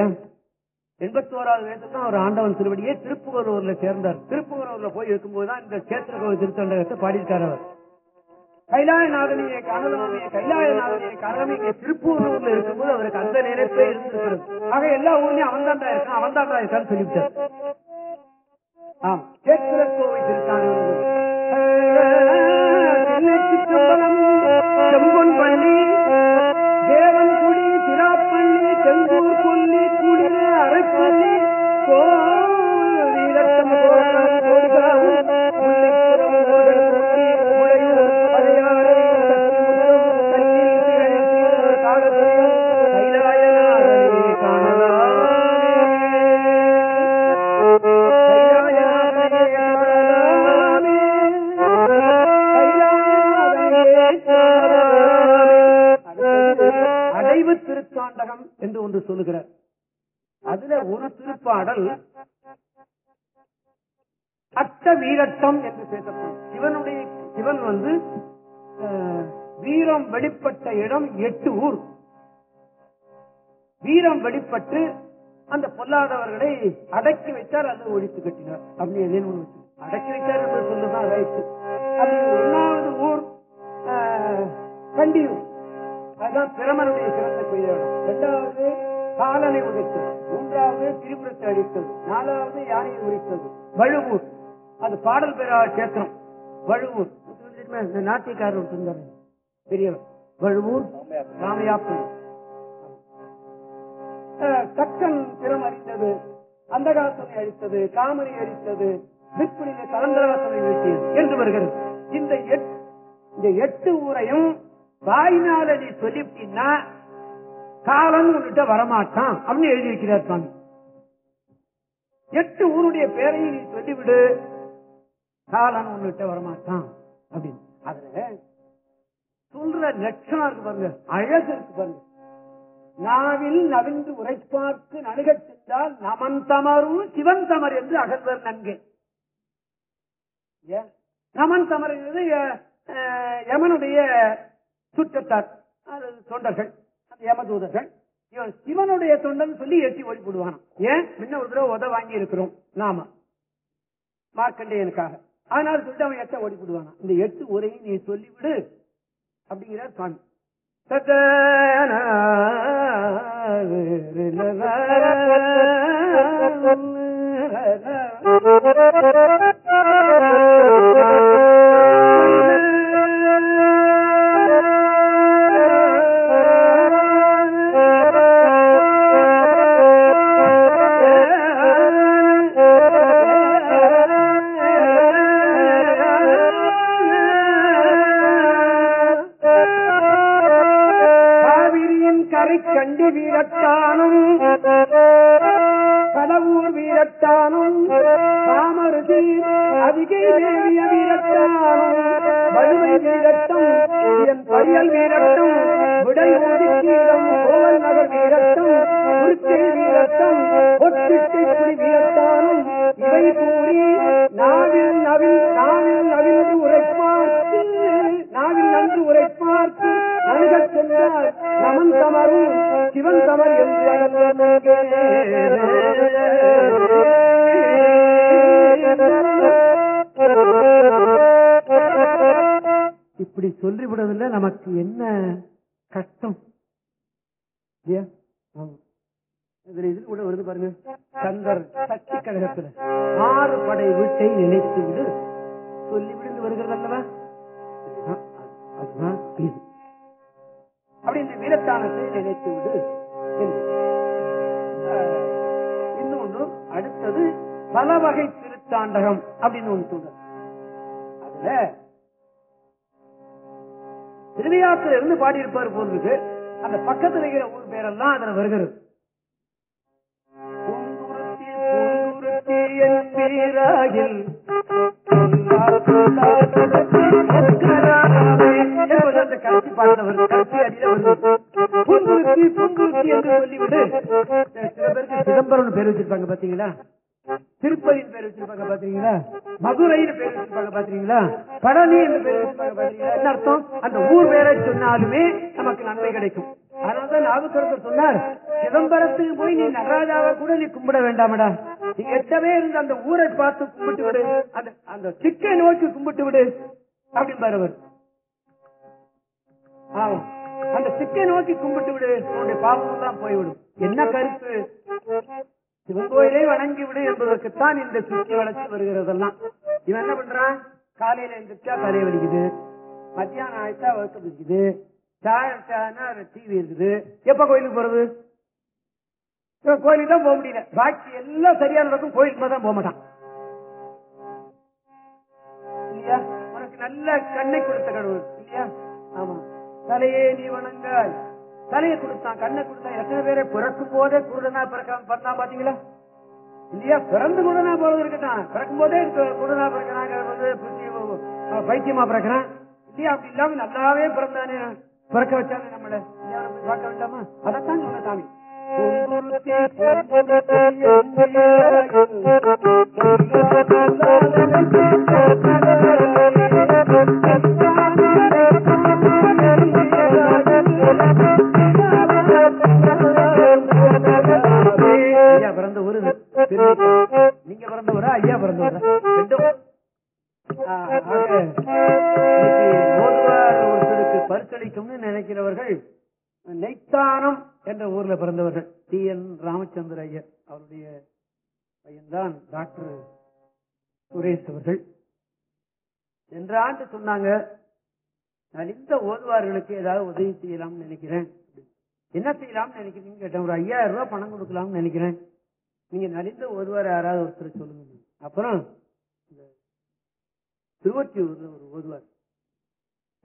ஏன்? எண்பத்தி ஓராவது வயசு தான் அவர் ஆண்டவன் திருவடியே திருப்புவலூர்ல சேர்ந்தார். திருப்புவலூர்ல போய் இருக்கும்போதுதான் இந்த கேத்திர கோவில் திருத்தண்டகத்தை பாடியிருக்கார் அவர். கைலாயநாதனியை காணலாமே கைலாயநாதனியை காணலாமே இங்க திருப்பூர்ல இருக்கும்போது அவருக்கு அந்த நினைப்பே இருந்திருக்கிறது. ஆக எல்லா ஊர்லயும் அவன் தாண்டா இருக்கான் அவன் தாண்டா இருக்கான்னு சொல்லிவிட்டார். ஆம் கேத்திர கோவை திருத்தாண்டகம் என்று ஒன்று சொல்லுகிறார். அதுல ஒரு திருப்பாடல் அட்ட வீரட்டம் என்று பேசப்படும். சிவனுடைய சிவன் வந்து வீரம் வெளிப்பட்ட இடம் எட்டு ஊர். வீரம் வெளிப்பட்டு அந்த பொல்லாதவர்களை அடக்கி வைத்தார் அல்லது ஒழித்து கட்டினார். அப்படி எதுன்னு ஒண்ணு அடக்கி வைத்தார் என்று சொல்லுதான் ரைட்டு அது ஒன்னாவது ஊர் கண்டியூர் அதுதான் பிரமனுடைய சிறந்த கோயில் இரண்டாவது காலனை உதைத்தது மூன்றாவது திரிபுரத்தை அழித்தது நாலாவது யானையை உரித்தது. வழுவூர். அது பாடல் பெறா கேத்திரம் வழுவூர். இந்த நாட்டியக்காரர் இருந்தார். பெரியவர். வழுவூர் ராமையாப்பு கக்கன் திறம் அறிந்தது அந்தகாசனை அழித்தது காமனை அழித்தது விற்பனிலே கலந்தராசனை வீழ்த்தியது என்று வருகிறது. இந்த எட்டு ஊரையும் வாய்னால நீ சொல்லிவிட்டீங்கன்னா காலன் உன்கிட்ட வரமாட்டான். அப்படின்னு எழுதி சாமி சுவாமி. எட்டு ஊருடைய பேரையும் நீ சொல்லிவிடு காலன் உன்கிட்ட வரமாட்டான் அப்படின்னு. அதுல சொல்ற லட்சணம் இருக்கு பாருங்க அழகு இருக்கு பாருங்க. நாவில் நவிந்து உரைப்பார்க்கு நணுகச் சென்றால் நமன் தமரும் சிவன் தமர் என்று அகழ்வர் நன்கு. நமன் தமர் என்பது யமனுடைய சுற்றத்தார் அல்லது தொண்டர்கள் அந்த யமதூதர்கள் இவன் சிவனுடைய தொண்டன் சொல்லி எட்டி ஓடி ஏன்? முன்ன ஒரு தடவை உத வாங்கி இருக்கிறோம் நாம. மார்க்கண்டேயனுக்காக அதனால சொல்லிட்டு அவன் எட்ட ஓடிவிடுவானா இந்த எட்டு உரையை நீ சொல்லிவிடு அப்படிங்கிறார் சுவாமி. சத்தன அர்த்தம்? அந்த ஊர் பேரை சொன்னாலுமே நமக்கு நன்மை கிடைக்கும். அதனால்தான் நாவுக்கரசர் சொன்னார் சிதம்பரத்துக்கு போய் நீ நடராஜாவை கூட நீ கும்பிட வேண்டாமடா. நீ எட்டவே இருந்து அந்த ஊரை பார்த்து கும்பிட்டு விடு. அந்த அந்த சிக்கை நோக்கி கும்பிட்டு விடு. அப்படின்னு அவர். ஆமா. அந்த சிக்கை நோக்கி கும்பிட்டு விடு. உன்னுடைய பாவம் தான் போய்விடும். என்ன கருத்து? சிவன் கோயிலை வணங்கி விடு என்பதற்குத்தான் இந்த சுற்றி வளர்ச்சி வருகிறதெல்லாம். இவன் என்ன பண்றான்? காலையில எந்திரிச்சா தலை வலிக்குது. மத்தியானம் ஆயிடுச்சா வகுத்து பிடிக்குது. சாயட்டானா டிவி இருக்குது. எப்ப கோயிலுக்கு போறது? கோயிலுக்கு தான் போக முடியல. பாக்கி எல்லாம் சரியா நடக்கும். கோயிலுக்கு தான் போக மாட்டான். இல்லையா? உனக்கு நல்ல கண்ணை கொடுத்த கடவுள். இல்லையா? ஆமா. தலையே நீ வணங்காய். தலையை கொடுத்தான் கண்ணை கொடுத்தான். எத்தனை பேரை பிறக்கும் போதே குருடனா பிறக்காம பண்ணா பாத்தீங்களா? இல்லையா பிறந்து குருடனா போறது இருக்கட்டும். பிறக்கும் போதே கு- பிறக்கிறாங்க வந்து பைத்தியமா பிறக்கிறான். இல்லையா அப்படி இல்லாம நல்லாவே பிறந்தானே பிறக்க வச்சானே நம்மள. பார்க்க வேண்டாமா? அதைத்தான் சொன்ன சாமி. பிறந்த ஊரு நீங்க பிறந்தவரா ஐயா பிறந்தவரா? ரெண்டும். ஒருத்தருக்கு பரிசளிக்கும்னு நினைக்கிறவர்கள் நெய்த்தானம் என்ற ஊர்ல பிறந்தவர்கள். டி. என். ராமச்சந்திர ஐயர் அவருடைய பையன்தான் டாக்டர் சுரேஷ் அவர்கள். சென்ற ஆண்டு சொன்னாங்க நான் இந்த ஓதுவார்களுக்கு ஏதாவது உதவி செய்யலாம்னு நினைக்கிறேன். என்ன செய்யலாம்னு நினைக்கிறீங்கன்னு கேட்டேன். ஒரு ஐயாயிரம் ரூபாய் பணம் கொடுக்கலாம்னு நினைக்கிறேன். நீங்க நலிந்த ஓதுவார் யாராவது ஒருத்தர் சொல்லுங்க. அப்புறம் இந்த திருவொற்றியூர்ல ஒரு ஓதுவார்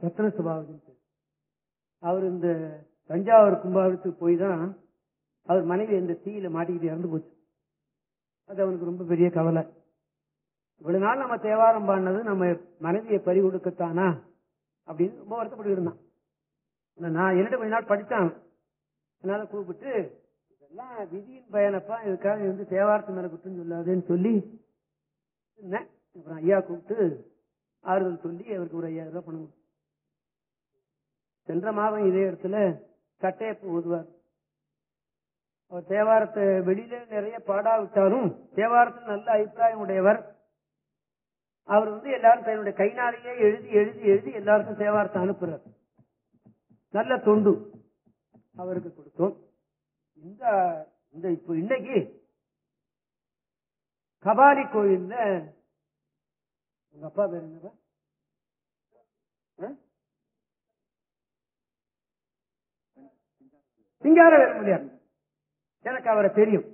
ரத்ன சுபாவதின் அவர் இந்த தஞ்சாவூர் கும்பாவளத்துக்கு போய் தான் அவர் மனைவி இந்த தீயில மாட்டிக்கிட்டு இறந்து போச்சு. அது அவனுக்கு ரொம்ப பெரிய கவலை. இவ்வளவு நாள் நம்ம தேவாரம் பாடினது நம்ம மனைவியை பறி கொடுக்கத்தானா? அப்படின்னு ரொம்ப வருத்தப்பட்டு இருந்தான். நான் என்னிட்ட கொஞ்ச நாள் படித்தான் அதனால கூப்பிட்டு எல்லாம் விதியின் பயனப்பா இதுக்காக வந்து தேவாரத்து மேல குற்றம் சொல்லாதேன்னு சொல்லி என்ன? அப்புறம் ஐயா கூப்பிட்டு ஆறுதல் சொல்லி அவருக்கு ஒரு ஐயாயிரம் ரூபாய் பணம் சென்ற மாதம் இதே இடத்துல கட்டையப்பு ஓதுவார். அவர் தேவாரத்தை வெளியில நிறைய பாடாவிட்டாலும் தேவாரத்தில் நல்ல அபிப்பிராயம் உடையவர். அவர் வந்து எல்லாரும் தன்னுடைய கைனாலேயே எழுதி எழுதி எழுதி எல்லாருக்கும் தேவாரத்தை அனுப்புறார். நல்ல தொண்டு அவருக்கு கொடுத்தோம். இந்த இந்த இப்போ இன்னைக்கு கபாலி கோயில்ல உங்க அப்பா பேர் என்னவா ஆ? சிங்கார வேலுமணியார் எனக்கு அவரை தெரியும்.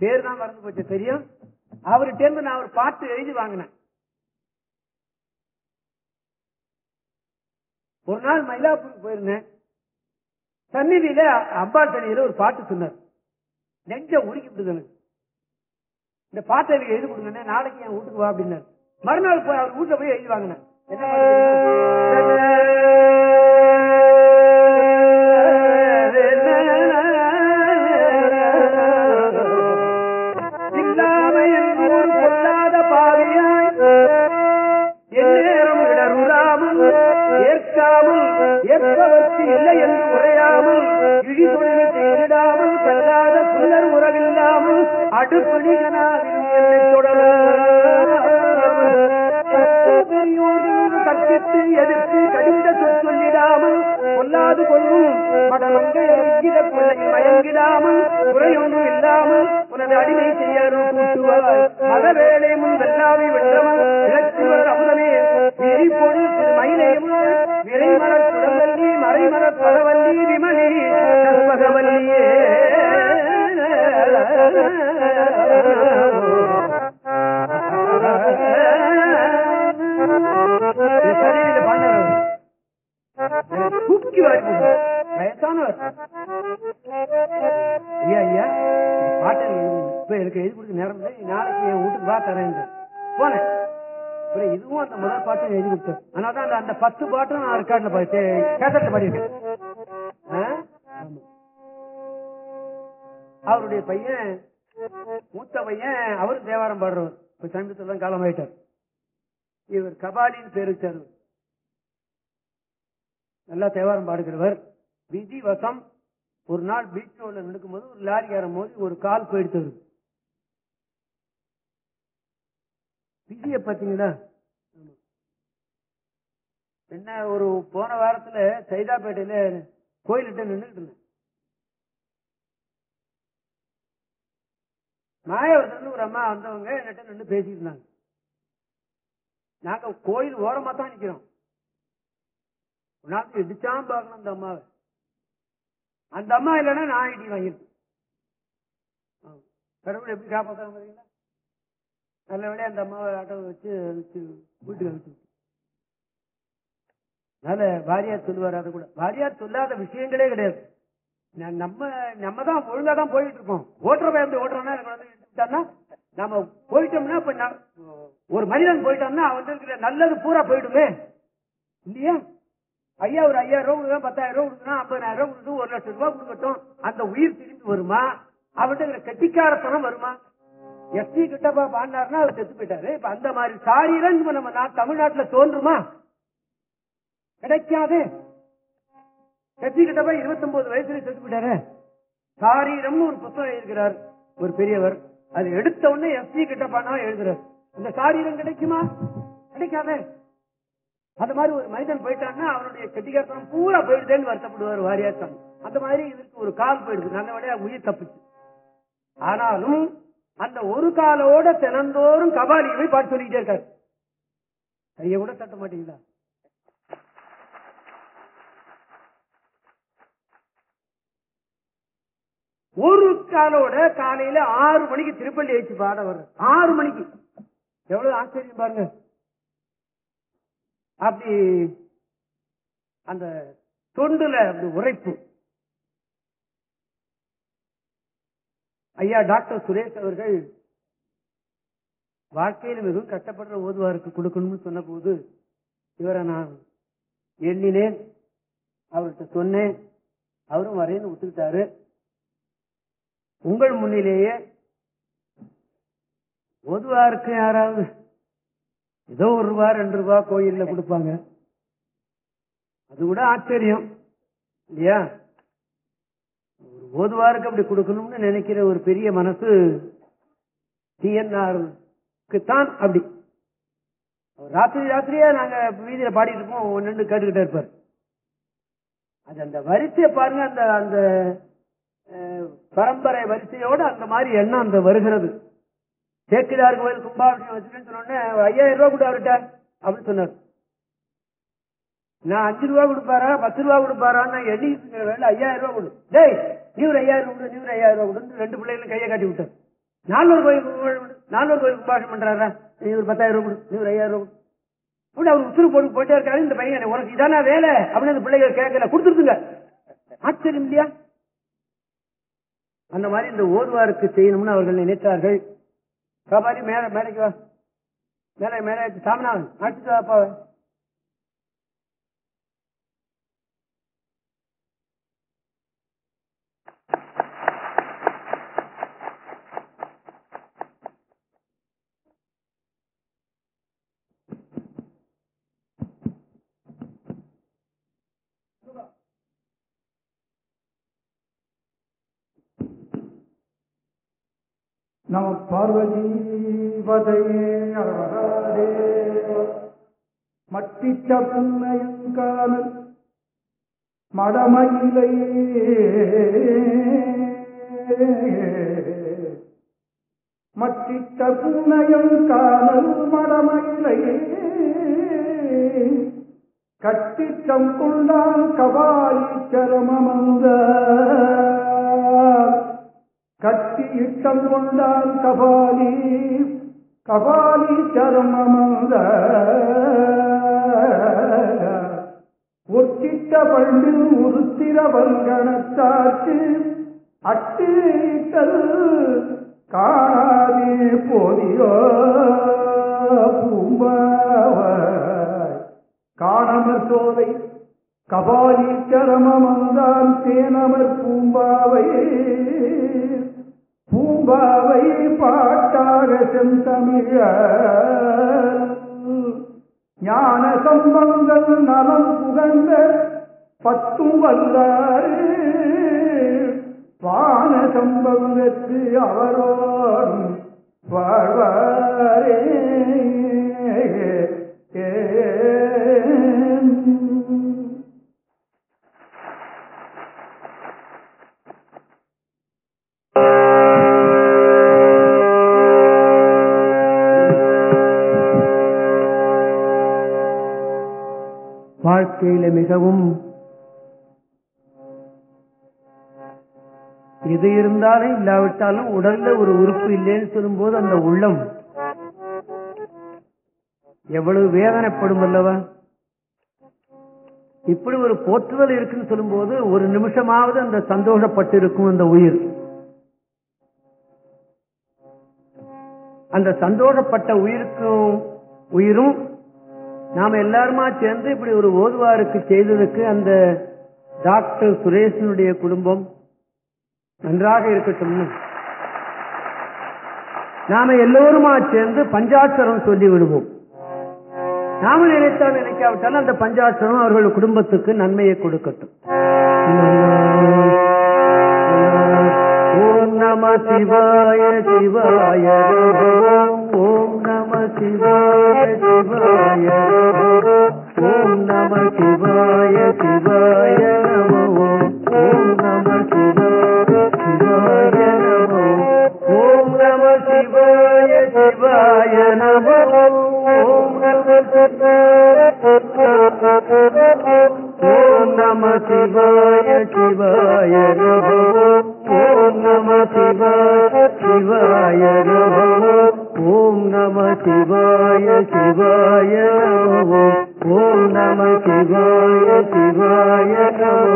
பேர் தான் மறந்து போச்சு. தெரியும்? அவர்கிட்ட இருந்து நான் ஒரு பாட்டு எழுதி வாங்கினேன். ஒரு நாள் மயிலாப்பூருக்கு போயிருந்தேன். சந்நிதியில அப்பா சனியில ஒரு பாட்டு சொன்னார். நெஞ்ச உருக்கி விடுது இந்த பாட்டை எனக்கு எழுதி கொடுங்க நாளைக்கு என் வீட்டுக்கு வா அப்படின்னாரு. மறுநாள் போய் அவர் வீட்டுல போய் எழுதி வாங்கினேன் எனக்கு எழுதி கொடுக்க நேரம் இல்லை நாளைக்கு என் வீட்டுக்கு வா தரேன் போனேன். இதுவும் அந்த முதல் பாட்டும் எழுதி கொடுத்தேன். ஆனா தான் அந்த- அந்த பத்து பாட்டும் நான் ரெக்கார்ட்ல கேசட்ல பாடிட்டேன் அவருடைய பையன் மூத்த பையன் அவரும் தேவாரம் பாடுறவர். இப்ப சமீபத்துல தான் காலமாயிட்டார் இவர் கபாலின்னு பேரு வச்சார். நல்லா தேவாரம் பாடுகிறவர். விதி வசம் ஒரு நாள் பீச் ரோட்ல ஒரு லாரி ஏறும் போது ஒரு கால் போயிடுத்து விதிய பாத்தீங்களா? என்ன ஒரு போன வாரத்துல சைதாப்பேட்டையில கோயில்கிட்ட நின்றுட்டு இருந்தேன் மாயவரத்துல ஒரு அம்மா வந்தவங்க என்கிட்ட நின்று பேசிட்டு இருந்தாங்க நாங்க கோயில் ஓரமா தான் நிக்கிறோம். ஒரு நாளைக்கு இடிச்சாம பார்க்கணும் அந்த அம்மாவை. அந்த அம்மா இல்லைன்னா நான் ஐடி வாங்கிருப்பேன் கடவுள் எப்படி காப்பாத்தாங்க பாத்தீங்களா நல்ல வேலையா அந்த அம்மாவை ஆட்டோ வச்சு வச்சு வீட்டுக்கு அனுப்பிச்சு அதனால வாரியார் சொல்லுவார் அதை கூட. வாரியார் சொல்லாத விஷயங்களே கிடையாது. ந- நம்ம நம்ம தான் ஒழுங்கா தான் போயிட்டு இருக்கோம். ஓட்டுற எப்படி ஓட்டுறோம்னா எனக்கு நம்ம போயிட்டோம்னா இப்ப ஒரு மனிதன் போயிட்டான்னா அவன் இருக்கிற நல்லது பூரா போயிடுமே. இல்லையா? ஐயா ஒரு ஐயாயிரம் ரூபா கொடுக்க பத்தாயிரம் ரூபா கொடுக்கணும் ஐம்பதாயிரம் ரூபா கொடுக்கணும் ஒரு லட்சம் ரூபாய் கொடுக்கட்டும். அந்த உயிர் திரும்பி வருமா? அவன்கிட்ட இருக்கிற கெட்டிக்காரத்தனம் வருமா? எஸ்டி கிட்டப்பா பாண்டாருன்னா அவர் செத்து போயிட்டாரு. இப்ப அந்த மாதிரி சாரீரம் நம்ம நா- தமிழ்நாட்டுல தோன்றுமா? கிடைக்காது. எஸ்டி கிட்டப்பா இருபத்தி ஒன்பது வயசுல செத்து போயிட்டாரு. சாரீரம்னு ஒரு புத்தகம் எழுதுகிறார் ஒரு பெரியவர். அது எடுத்த உடனே எஸ்டி கிட்டப்பானா எழுதுறாரு. இந்த சாரீரம் கிடைக்குமா? கிடைக்காதே. அந்த மாதிரி ஒரு மனிதன் போயிட்டான்னா அவனுடைய கெட்டிகாரத்தனம் பூரா போயிடுதேன்னு வருத்தப்படுவார் வாரியார் அந்த மாதிரி இதற்கு ஒரு கால் போயிடுது. நல்லபடியா உயிர் தப்பிச்சு. ஆனாலும் அந்த ஒரு காலோட தினந்தோறும் கபாலி போய் பாட்டு சொல்லிக்கிட்டே இருக்காரு. கைய கூட தட்ட மாட்டீங்களா? ஒரு காலோட காலையில ஆறு மணிக்கு திருப்பள்ளி வச்சு பாட வர்ற ஆறு மணிக்கு. எவ்வளவு ஆச்சரியம் பாருங்க. அப்படி அந்த தொண்டுல அப்படி உரைப்பு. ஐயா டாக்டர் சுரேஷ் அவர்கள் வாழ்க்கையில் மிகவும் கஷ்டப்படுற ஓதுவாருக்கு கொடுக்கணும்னு சொன்ன போது இவரை நான் எண்ணினேன் அவர்கிட்ட சொன்னேன் அவரும் வரேன்னு ஒத்துக்கிட்டாரு. உங்கள் முன்னிலேயே ஓதுவாருக்கு யாராவது ஏதோ ஒரு ரூபா ரெண்டு ரூபா கோயில்ல கொடுப்பாங்க. அது கூட ஆச்சரியம் இல்லையா? ஓதுவாருக்கு அப்படி கொடுக்கணும்னு நினைக்கிற ஒரு பெரிய மனசு தான் அப்படி. ராத்திரி ராத்திரியா நாங்க வீதியில பாடிட்டு இருப்போம். ஒன்னு கேட்டுக்கிட்டே இருப்பார். அது அந்த வரிசையை பாருங்க அந்த அந்த பரம்பரை வரிசையோட அந்த மாதிரி எண்ணம் அந்த வருகிறது. சேக்கிடார் கோயில் கும்பாபிஷேகம் வச்சுக்கன்னு சொன்ன ஐயாயிரம் ரூபாய் கூட அவர்கிட்ட அப்படின்னு சொன்னார். நான் அஞ்சு ரூபா கொடுப்பாரா பத்து ரூபா கொடுப்பாரா எண்ணி ஐயாயிரம் ரூபா கொடு. டேய் நீ ஒரு ஐயாயிரம் ரூபாய் கொடு நீ ஒரு ஐயாயிரம் ரூபாய் கொடுன்னு ரெண்டு பிள்ளைகளும் கையை காட்டி விட்டார். நானூறு கோயில் நானூறு கோயில் கும்பாஷம் பண்றாரா? நீ ஒரு பத்தாயிரம் ரூபாய் கொடு நீ ஒரு ஐயாயிரம் ரூபாய் கொடு அப்படி அவர் உத்தரவு போட்டு போயிட்டே இருக்காரு இந்த பையன் உனக்கு இதானா வேலை? அப்படின்னு அந்த பிள்ளைகள் கேட்கல கொடுத்துருங்க ஆச்சரியம் இல்லையா? அந்த மாதிரி இந்த ஓர்வாருக்கு செய்யணும்னு அவர்கள் நினைத்தார்கள். காபாரி மேல மேலைக்கு வா. மேலே மேலே சாமிநாதன் அடிச்சுட்டு வாப்பாவை நம பார்வதீபதையே அழகாதேவ மட்டிச்ச புன்னையங்கானல் மடமயிலை. மட்டிச்ச புன்னையங்கானல் மடமயிலை. கட்டிட்டம் கொண்டான் கபாலி சரமமந்த கட்டி இட்டம் கொண்டான் கபாலி கபாலி சரமமந்த ஒட்டிட்ட பண்டு உருத்திர வங்கணத்தார்க்கு அட்டிட்டல் காணாதே போதியோ. பூம்பாவாய் காணமர் சோலை கபாலி சரமமந்தான் தேனமர் பூம்பாவையே பூம்பாவை பாட்டாக செந்தமிழ. ஞான சம்பங்கள் நலம் புகழ்ந்த பத்தும் வந்தாரு. வான சம்பவத்து அவரோடும் வாழ்வாரே. ஏ வாழ்க்கையில மிகவும் எது இருந்தாலும் இல்லாவிட்டாலும் உடல்ல ஒரு உறுப்பு இல்லைன்னு சொல்லும் போது அந்த உள்ளம் எவ்வளவு வேதனைப்படும் அல்லவா? இப்படி ஒரு போற்றுதல் இருக்குன்னு சொல்லும்போது ஒரு நிமிஷமாவது அந்த சந்தோஷப்பட்டு இருக்கும் அந்த உயிர். அந்த சந்தோஷப்பட்ட உயிருக்கும் உயிரும் நாம எல்லாருமா சேர்ந்து இப்படி ஒரு ஓதுவாருக்கு செய்ததுக்கு அந்த டாக்டர் சுரேஷனுடைய குடும்பம் நன்றாக இருக்கட்டும். நாம எல்லோருமா சேர்ந்து பஞ்சாட்சரம் சொல்லி விடுவோம் நாம நினைத்தால் நினைக்காவிட்டாலும் அந்த பஞ்சாட்சரம் அவர்கள் குடும்பத்துக்கு நன்மையை கொடுக்கட்டும். ஓம் நம சிவாய சிவாய ஓம் ஓம் நம சிவாய சிவாய ஓம் நம சிவாய சிவாய நம ஓம் நம சிவாய சிவாய நம ஓம் நம சிவாய சிவாய நம ஓம் நம ஓம் நம சிவாய சிவாய நம ஓம் நம சிவாய சிவாய ஓம் நம சிவாய சிவாய நம ஓம் நம சிவாய சிவாய நம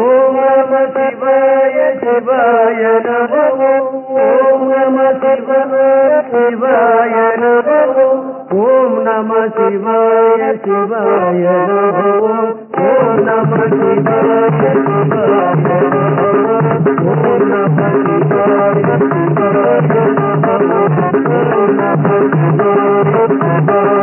ஓம் நம சிவாய சிவாய நம ஓம் நம சிவாய சிவாய நம ஓம் நம சிவாய சிவாய நம ஓம் நம சிவாய சிவாய Thank you.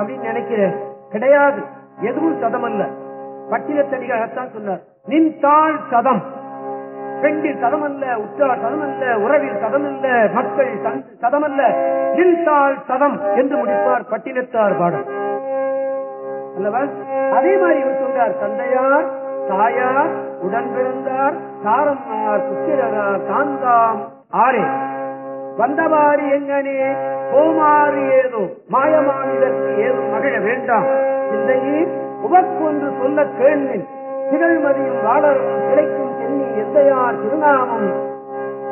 அப்படின்னு நினைக்கிறேன். கிடையாது. எதுவும் சதம் அல்ல பட்டினத்தடிகத்தான் சொன்னார். நின் தாழ் சதம். பெண்டில் சதம் அல்ல உற்றார் சதம் அல்ல உறவில் சதம் அல்ல மக்கள் சதம் அல்ல நின் தாழ் சதம் என்று முடிப்பார் பட்டினத்தார் பாடம் அல்லவா? அதே மாதிரி இவர் சொன்னார் தந்தையார் தாயார் உடன் பிறந்தார் சாரம்மார் புத்திரரார் காந்தாம் ஆரே. வந்தவாறு எங்கனே கோமாறு ஏதோ மாயமானிதற்கு ஏதும் மகிழ வேண்டாம். சிந்தையே உவக்கொன்று சொல்ல கேள்வின் திகழ்மதியும் வாழரும் கிடைக்கும் சென்னி எந்தையார் திருநாமம்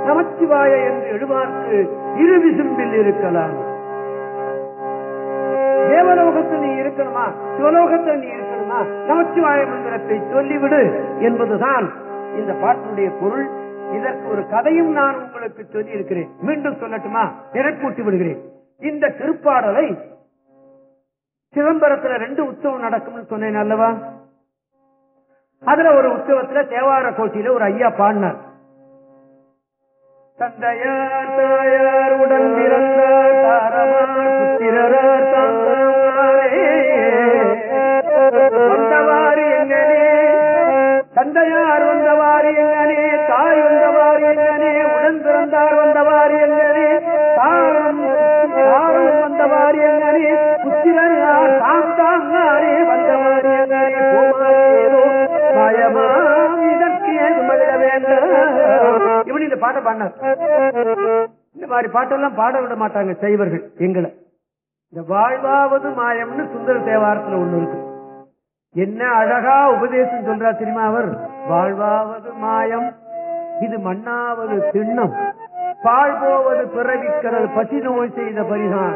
நமச்சிவாய என்று எழுவார்க்கு இரு விசும்பில் இருக்கலாம். தேவலோகத்தில் நீ இருக்கணுமா? சிவலோகத்தில் நீ இருக்கணுமா? நமச்சிவாய மந்திரத்தை சொல்லிவிடு என்பதுதான் இந்த பாட்டினுடைய பொருள். இதற்கு ஒரு கதையும் நான் உங்களுக்கு சொல்லி இருக்கிறேன் மீண்டும் சொல்லட்டுமா? நிறக்கூட்டி விடுகிறேன். இந்த திருப்பாடலை சிதம்பரத்துல ரெண்டு உற்சவம் நடக்கும்னு சொன்னேன் அல்லவா? அதுல ஒரு உற்சவத்துல தேவார கோட்டியில ஒரு ஐயா பாடினார். தந்தையார் தாயார் உடன் பிறந்தார் புத்திரனார் இதற்கு மகிழ வேண்டாம். இவன் இந்த பாட்டை பாடினார் இந்த மாதிரி பாட்டெல்லாம் பாட விட மாட்டாங்க செய்வர்கள் எங்களை. இந்த வாழ்வாவது மாயம்னு சுந்தர தேவாரத்துல ஒண்ணு இருக்கு. என்ன அழகா உபதேசம் சொல்றா தெரியுமா அவர்? வாழ்வாவது மாயம் இது மண்ணாவது திண்ணம். பாழ் போவது பிறவிக்கிறது பசி நோய் செய்த பரிதான்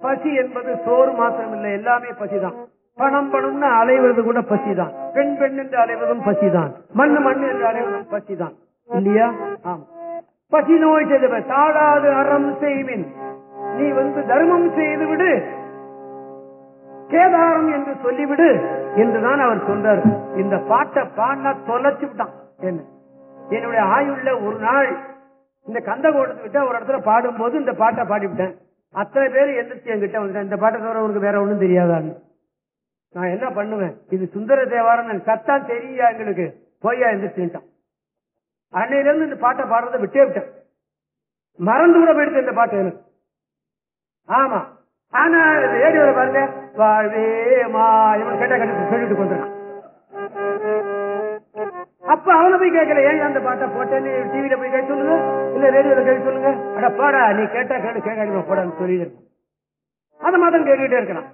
பசி என்பது சோறு மாத்திரமில்லை எல்லாமே பசிதான். பணம் பணம்னு அலைவது கூட பசிதான். பெண் பெண் என்று அலைவதும் பசிதான். மண் மண் என்று அலைவதும் பசிதான். இல்லையா? ஆம். பசி நோய் செய்தவர் தாழாது அறம் செய்வின். நீ வந்து தர்மம் செய்து விடு கேதாரம் என்று சொல்லிவிடு என்றுதான் அவர் சொன்னார். இந்த பாட்டை பாடினா தொலைச்சு விட்டான். என்ன? என்னுடைய ஆயுள்ல ஒரு நாள் இந்த கந்த கோட்டத்தை விட்டு ஒரு இடத்துல பாடும்போது இந்த பாட்டை பாடிவிட்டேன். அத்தனை பேர் எந்திரிச்சு என்கிட்ட வந்துட்டேன் இந்த பாட்டை தவிர உனக்கு வேற ஒண்ணும் தெரியாதான்னு. நான் என்ன பண்ணுவேன்? இது சுந்தர தேவாரம் சத்தான் தெரியா எங்களுக்கு. போய்யா எந்திரிச்சுட்டான் அன்னையில இருந்து இந்த பாட்டை பாடுறதை விட்டே விட்டேன். மறந்து கூட போயிடுச்சு இந்த பாட்டு எனக்கு. ஆமா. ஆனா ரேடியோல பாருங்க. வாழ்வே மா இவன் கேட்டா கேட்டு சொல்லிட்டு வந்துருக்கான் அப்ப அவனை போய் கேட்கல. ஏன் அந்த பாட்டை போட்டேன்னு டிவியில போய் கேட்க சொல்லுங்க? இல்ல ரேடியோல கேட்க சொல்லுங்க? அட பாடா நீ கேட்டா கேட்டு கேட்காதீங்க போடான்னு சொல்லிட்டு இருக்கான். அந்த மாதிரி கேட்டுக்கிட்டே இருக்கலாம்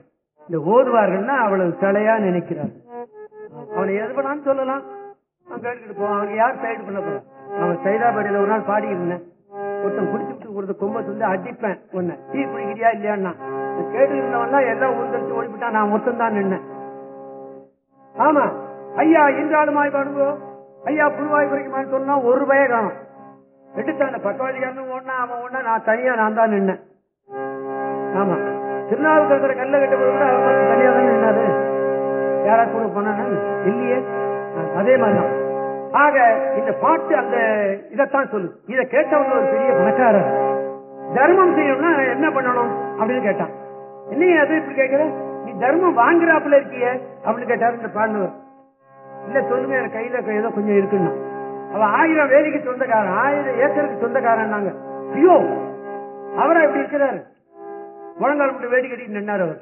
இந்த ஓதுவார்கள்னா அவ்வளவு சிலையா நினைக்கிறார். அவனை எது பண்ணான்னு சொல்லலாம். அவன் கேட்டுக்கிட்டு போவான் அவனுக்கு யார் சைடு பண்ண போறான் அவன் சைதாபாடியில ஒரு நாள் பாடி இருந்தேன். ஒருத்தன் குடிச்சுட்டு கொடுத்த கொம்பத்து வந்து அடிப்பேன் உன்னை. டீ குடிக்கிறியா இல்லையான்னா. கேட்டு இருந்தவன்னா எல்லாம் உருந்தரிச்சு ஓடிவிட்டான். நான் மொத்தம் தான் நின்னேன். ஆமா. ஐயா இன்றாலுமாய் பாடுவோம் ஐயா புதுவாய் குறைக்குமான்னு சொன்னா ஒரு பய காணும். எடுத்தான பக்கவாதிகாரன் ஒன்னா அவன் ஒன்னா நான் தனியா நான் தான் நின்னேன். ஆமா. திருநாவுக்கரசர கல்ல கட்ட போது கூட அவர் தனியா தான் நின்னாரு. யாரா கூட போனா இல்லையே. அதே மாதிரிதான். ஆக இந்த பாட்டு அந்த இதைத்தான் சொல்லு இதை கேட்டவங்க ஒரு பெரிய பணக்காரர். தர்மம் செய்யணும்னா என்ன பண்ணணும் அப்படின்னு கேட்டான். என்னைய அது இப்படி கேட்கிற? நீ தர்மம் வாங்குறாப்புல இருக்கிய அப்படின்னு கேட்டாரு இந்த பாண்டவர். இல்ல சொல்லுங்க என் கையில ஏதோ கொஞ்சம் இருக்குன்னா. அவ ஆயிரம் வேலைக்கு சொந்தக்காரன் ஆயிரம் ஏக்கருக்கு சொந்தக்காரன் நாங்க ஐயோ அவரா இப்படி இருக்கிறாரு? முழங்கால் மட்டும் வேடி கட்டிட்டு நின்னார் அவர்.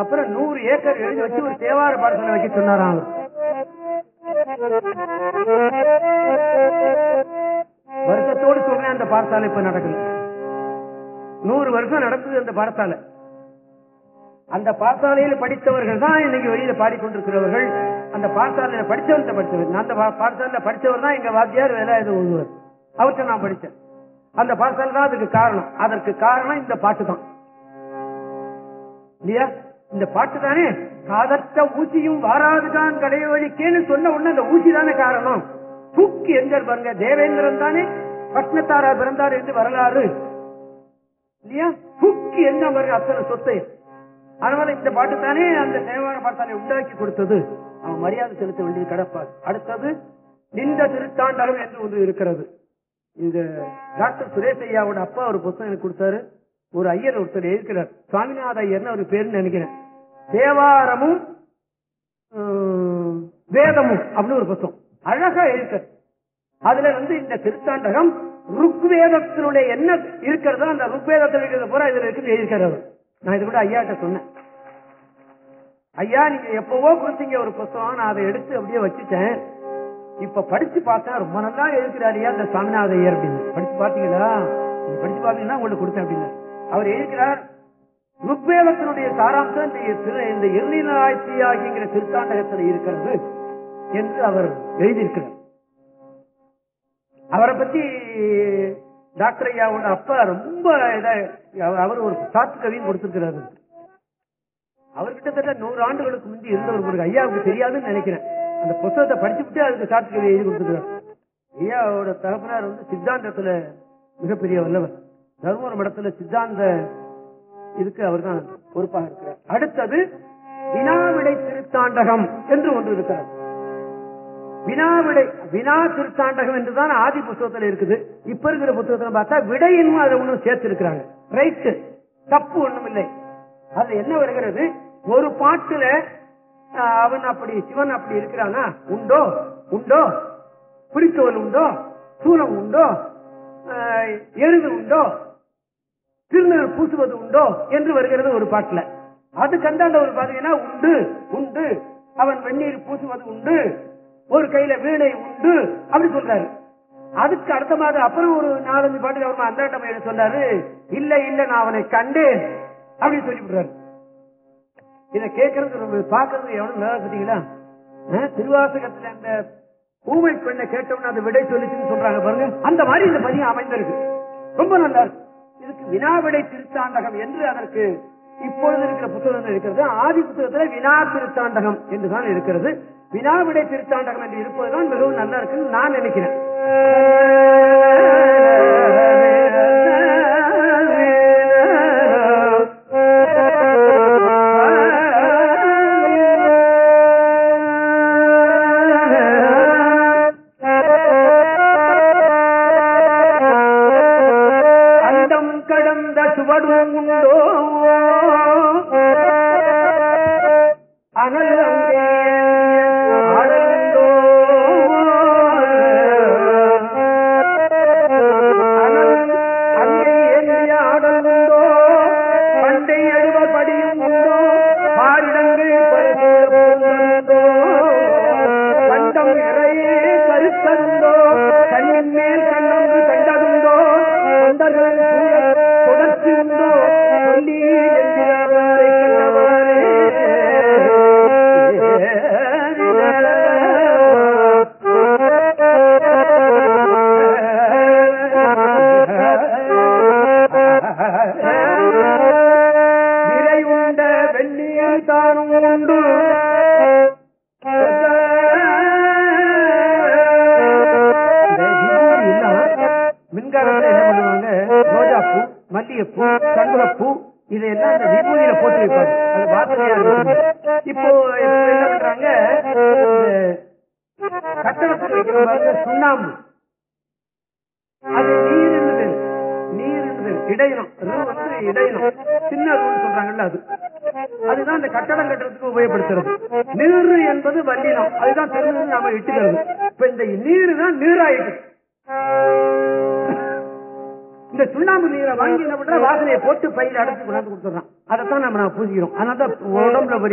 அப்புறம் நூறு ஏக்கர் எழுதி வச்சு ஒரு தேவார பாடசாலை வைக்க சொன்னாராம் அவர். வருஷத்தோடு சொல்றேன் அந்த பாடசாலை இப்ப நடக்குது. நூறு வருஷம் நடந்தது அந்த பாடசாலை. அந்த பாடசாலையில் படித்தவர்கள் தான் இன்னைக்கு வெளியில பாடிக்கொண்டிருக்கிறவர்கள். அந்த பாடசாலையில படிச்சவர்கிட்ட படிச்சவர். அந்த பாடசாலையில படிச்சவர் தான் எங்க வாத்தியார் வேலை இது ஓதுவார் அவர்கிட்ட நான் படிச்சேன். அந்த பாடசாலை தான் அதுக்கு காரணம். அதற்கு காரணம் இந்த பாட்டு தான். இல்லையா? இந்த பாட்டு தானே? காதற்ற ஊசியும் வாராதுதான் கடையவழிக்கேன்னு சொன்ன உடனே அந்த ஊசி தானே காரணம். தூக்கி எங்க பாருங்க? தேவேந்திரன் தானே? பட்னத்தாரா பிறந்தார் என்று வரலாறு. இல்லையா? தூக்கி எங்க பாருங்க? அத்தனை சொத்தை. அதனால இந்த பாட்டு தானே அந்த தேவார பாட்டாலை உண்டாக்கி கொடுத்தது. அவன் மரியாதை செலுத்த வேண்டியது கிடப்பார் அடுத்தது நின்ற திருத்தாண்டகம் என்று ஒன்று இருக்கிறது. இந்த டாக்டர் சுரேஷ் ஐயாவோட அப்பா ஒரு புத்தகம் எனக்கு கொடுத்தாரு. ஒரு ஐயர் ஒருத்தர் இருக்கிறார் சுவாமிநாத ஐயர்னு ஒரு பேருன்னு நினைக்கிறேன். தேவாரமும் வேதமும் அப்படின்னு ஒரு புத்தகம். அழகா இருக்கு அதுல வந்து இந்த திருத்தாண்டகம் ருக்வேதத்தினுடைய என்ன இருக்கிறதோ? அந்த ருக்வேதத்தில் இருக்கிறது பூரா இதுல இருக்கு எழுதிக்கிறது நான் இது கூட ஐயாட்ட சொன்னேன். ஐயா நீங்க எப்பவோ கொடுத்தீங்க ஒரு புத்தகம் நான் அதை எடுத்து அப்படியே வச்சுட்டேன். இப்ப படிச்சு பார்த்தா ரொம்ப நல்லா எழுதுகிறாரியா இந்த சாமிநாத ஐயர் அப்படின்னு. படிச்சு பாத்தீங்களா நீங்க படிச்சு பாத்தீங்கன்னா உங்களுக்கு கொடுத்தேன் அப்படின்னு. அவர் எழுதுகிறார் ருக்வேதத்தினுடைய சாராம்சம் இந்த திரு- இந்த ஆகிங்கிற திருத்தாண்டகத்தில் இருக்கிறது என்று அவர் எழுதியிருக்கிறார். அவரை பத்தி டாக்டர் ஐயாவோட அப்பா ரொம்ப இதை அவர் ஒரு சாத்து கவியும் கொடுத்திருக்கிறாரு. அவர் கிட்டத்தட்ட நூறு ஆண்டுகளுக்கு முந்தி இருந்தவர் உங்களுக்கு ஐயாவுக்கு தெரியாதுன்னு நினைக்கிறேன். அந்த புத்தகத்தை படிச்சுட்டு அதுக்கு சாத்து கவி எழுதி கொடுத்துருக்காரு ஐயாவோட தகப்பனார் வந்து சித்தாந்தத்துல மிகப்பெரிய வல்லவர். தருமபுரம் மடத்துல சித்தாந்த இதுக்கு அவர் தான் பொறுப்பாக இருக்கிறார். அடுத்தது வினாவிடை திருத்தாண்டகம் என்று ஒன்று இருக்கிறார் வினா விடை வினா திருத்தாண்டகம் என்றுதான் ஆதி புத்தகத்துல இருக்குது. இப்ப இருக்கிற புத்தகத்துல பார்த்தா விடையினும் அதை ஒண்ணும் சேர்த்து இருக்கிறாங்க ரைட்டு. தப்பு ஒண்ணும் இல்லை. அதுல என்ன வருகிறது? ஒரு பாட்டுல அவன் அப்படி சிவன் அப்படி இருக்கிறானா? உண்டோ? உண்டோ? பிடித்தவன் உண்டோ? சூலம் உண்டோ? எழுது உண்டோ? திருநெல் பூசுவது உண்டோ? என்று வருகிறது ஒரு பாட்டுல. அது அந்த ஒரு பாத்தீங்கன்னா உண்டு உண்டு. அவன் வெந்நீர் பூசுவது உண்டு. ஒரு கையில வீணை உண்டு அப்படி சொல்றாரு. அதுக்கு அடுத்த மாதம் அப்புறம் ஒரு நாலஞ்சு பாட்டுக்கு அப்புறமா அந்த பையன் சொல்றாரு இல்ல இல்ல நான் அவனை கண்டேன். அப்படின்னு சொல்லி விடுறாரு. இதை கேட்கறது பாக்குறது எவ்வளவு நல்லா பார்த்தீங்களா திருவாசகத்துல அந்த ஊமை பெண்ணை கேட்டவன அது விடை சொல்லிச்சுன்னு சொல்றாங்க பாருங்க. அந்த மாதிரி இந்த பதியம் அமைந்திருக்கு. ரொம்ப நல்லா இருக்கு. இதுக்கு வினாவிடை திருத்தாண்டகம் என்று அதற்கு இப்பொழுது இருக்கிற புத்தகம் இருக்கிறது. ஆதி புத்தகத்துல வினா திருத்தாண்டகம் என்றுதான் இருக்கிறது. வினாவிடை திருத்தாண்டகம் என்று இருப்பதுதான் மிகவும் நல்லா இருக்குன்னு நான் நினைக்கிறேன்.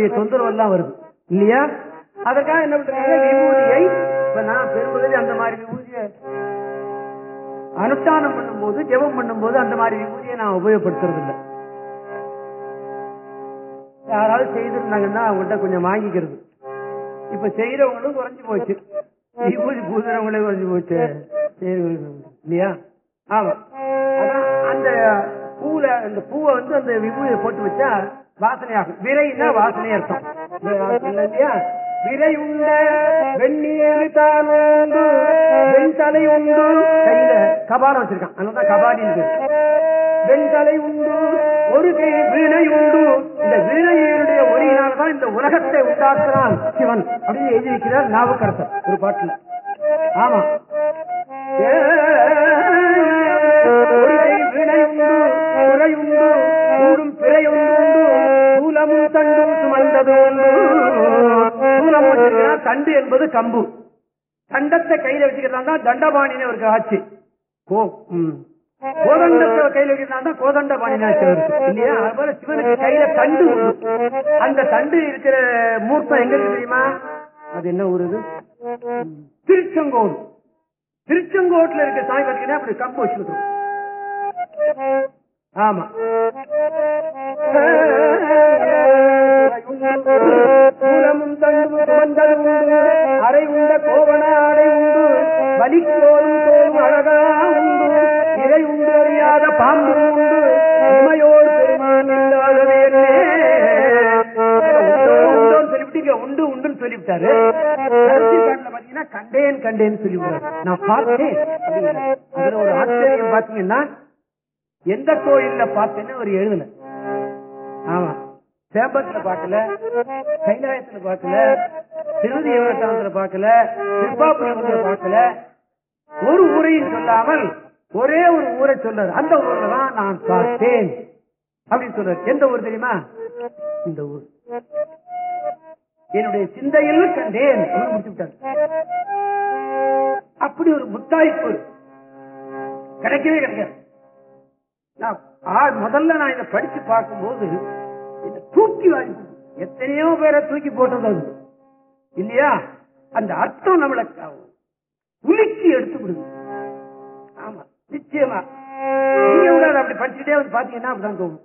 உடம்புல தொந்தரவு எல்லாம் வருது. இல்லையா? அதற்காக என்ன பண்றாங்க? விபூதியை இப்ப நான் பெரும்பகுதி அந்த மாதிரி விபூதியை அனுஷ்டானம் பண்ணும்போது ஜெபம் பண்ணும்போது அந்த மாதிரி விபூதியை நான் உபயோகப்படுத்துறது இல்லை யாராவது செய்திருந்தாங்கன்னா அவங்கள்ட்ட கொஞ்சம் வாங்கிக்கிறது. இப்ப செய்யறவங்களும் குறைஞ்சு போச்சு. விபூதி பூசுறவங்களே குறைஞ்சு போச்சு. இல்லையா? ஆமா. அந்த பூல அந்த பூவை வந்து அந்த விபூதியை போட்டு வச்சா வாசனையாகும். விரைனா வாசனை அர்த்தம்? இல்லையா விரை உண்ட வெந்நீர் தான் வெண்தலை உண்டு. கையில கபாலம் வச்சிருக்கான். அதனால கபாடின்னு பேரு. வெண்தலை உண்டு ஒரு கை வீணை உண்டு. இந்த வீணையினுடைய ஒளியினால்தான் இந்த உலகத்தை உண்டாக்குறான் சிவன். அப்படின்னு எழுதியிருக்கிறார் நாவுக்கரசர் ஒரு பாட்டுல. ஆமா. கொடிகை தண்டு என்பது கம்பு. தண்டத்தை கையில வச்சுக்கிறதா தான் தண்டபாணின்னு ஒரு காட்சி கோதண்டத்தை கையில வைக்கிறதா கோதண்ட கோதண்டபாணின்னு இல்லையா? அதுபோல சிவனுக்கு கையில தண்டு அந்த தண்டு இருக்கிற மூர்த்தம் எங்க இருக்கு தெரியுமா? அது என்ன ஊர் இது? திருச்செங்கோடு. திருச்செங்கோட்டுல இருக்க சாமி பார்த்தீங்கன்னா அப்படி கம்பு வச்சுக்கிட்டோம் ஆமா. சூலமும் தண்டும் சுமந்தது உண்டு. அறை உண்ட கோவண அடை உண்டு. வலிக்கோலும் தோலும் அழகா உண்டு. இறை உண்டு அறியாத பாம்பு உண்டு. உண்மையோடு பெருமான் இல்லாதது உண்டு உண்டுன்னு சொல்லிவிட்டாரு. பாத்தீங்கன்னா கண்டேன் கண்டேன்னு சொல்லிவிட்டாரு நான் பார்த்தேன். அதுல ஒரு ஆச்சரியம் பாத்தீங்கன்னா எந்த கோயில்ல பார்த்தேன்னு ஒரு எழுதல. ஆமா. சேம்பத்துல பார்க்கல கைலாயத்துல பார்க்கல திருவதி ஏவனத்தானத்துல பார்க்கல திருப்பாபுரத்துல பார்க்கல. ஒரு ஊரையும் சொல்லாமல் ஒரே ஒரு ஊரை சொல்றாரு அந்த ஊர்ல தான் நான் பார்த்தேன். அப்படின்னு சொல்றாரு. எந்த ஊர் தெரியுமா? இந்த ஊர். என்னுடைய சிந்தையில் கண்டேன். முடிச்சுட்டார். அப்படி ஒரு முத்தாய்ப்பு கிடைக்கவே கிடைக்காது. நான் முதல்ல நான் இதை படிச்சு பார்க்கும்போது தூக்கி வாரி. எத்தனையோ பேரை தூக்கி போட்டது அது. இல்லையா? அந்த அர்த்தம் நம்மளை உலுக்கி எடுத்து விடுது. ஆமா நிச்சயமா. நீங்க கூட அப்படி படிச்சுட்டே வந்து பாத்தீங்கன்னா அப்படிதான் தோணும்.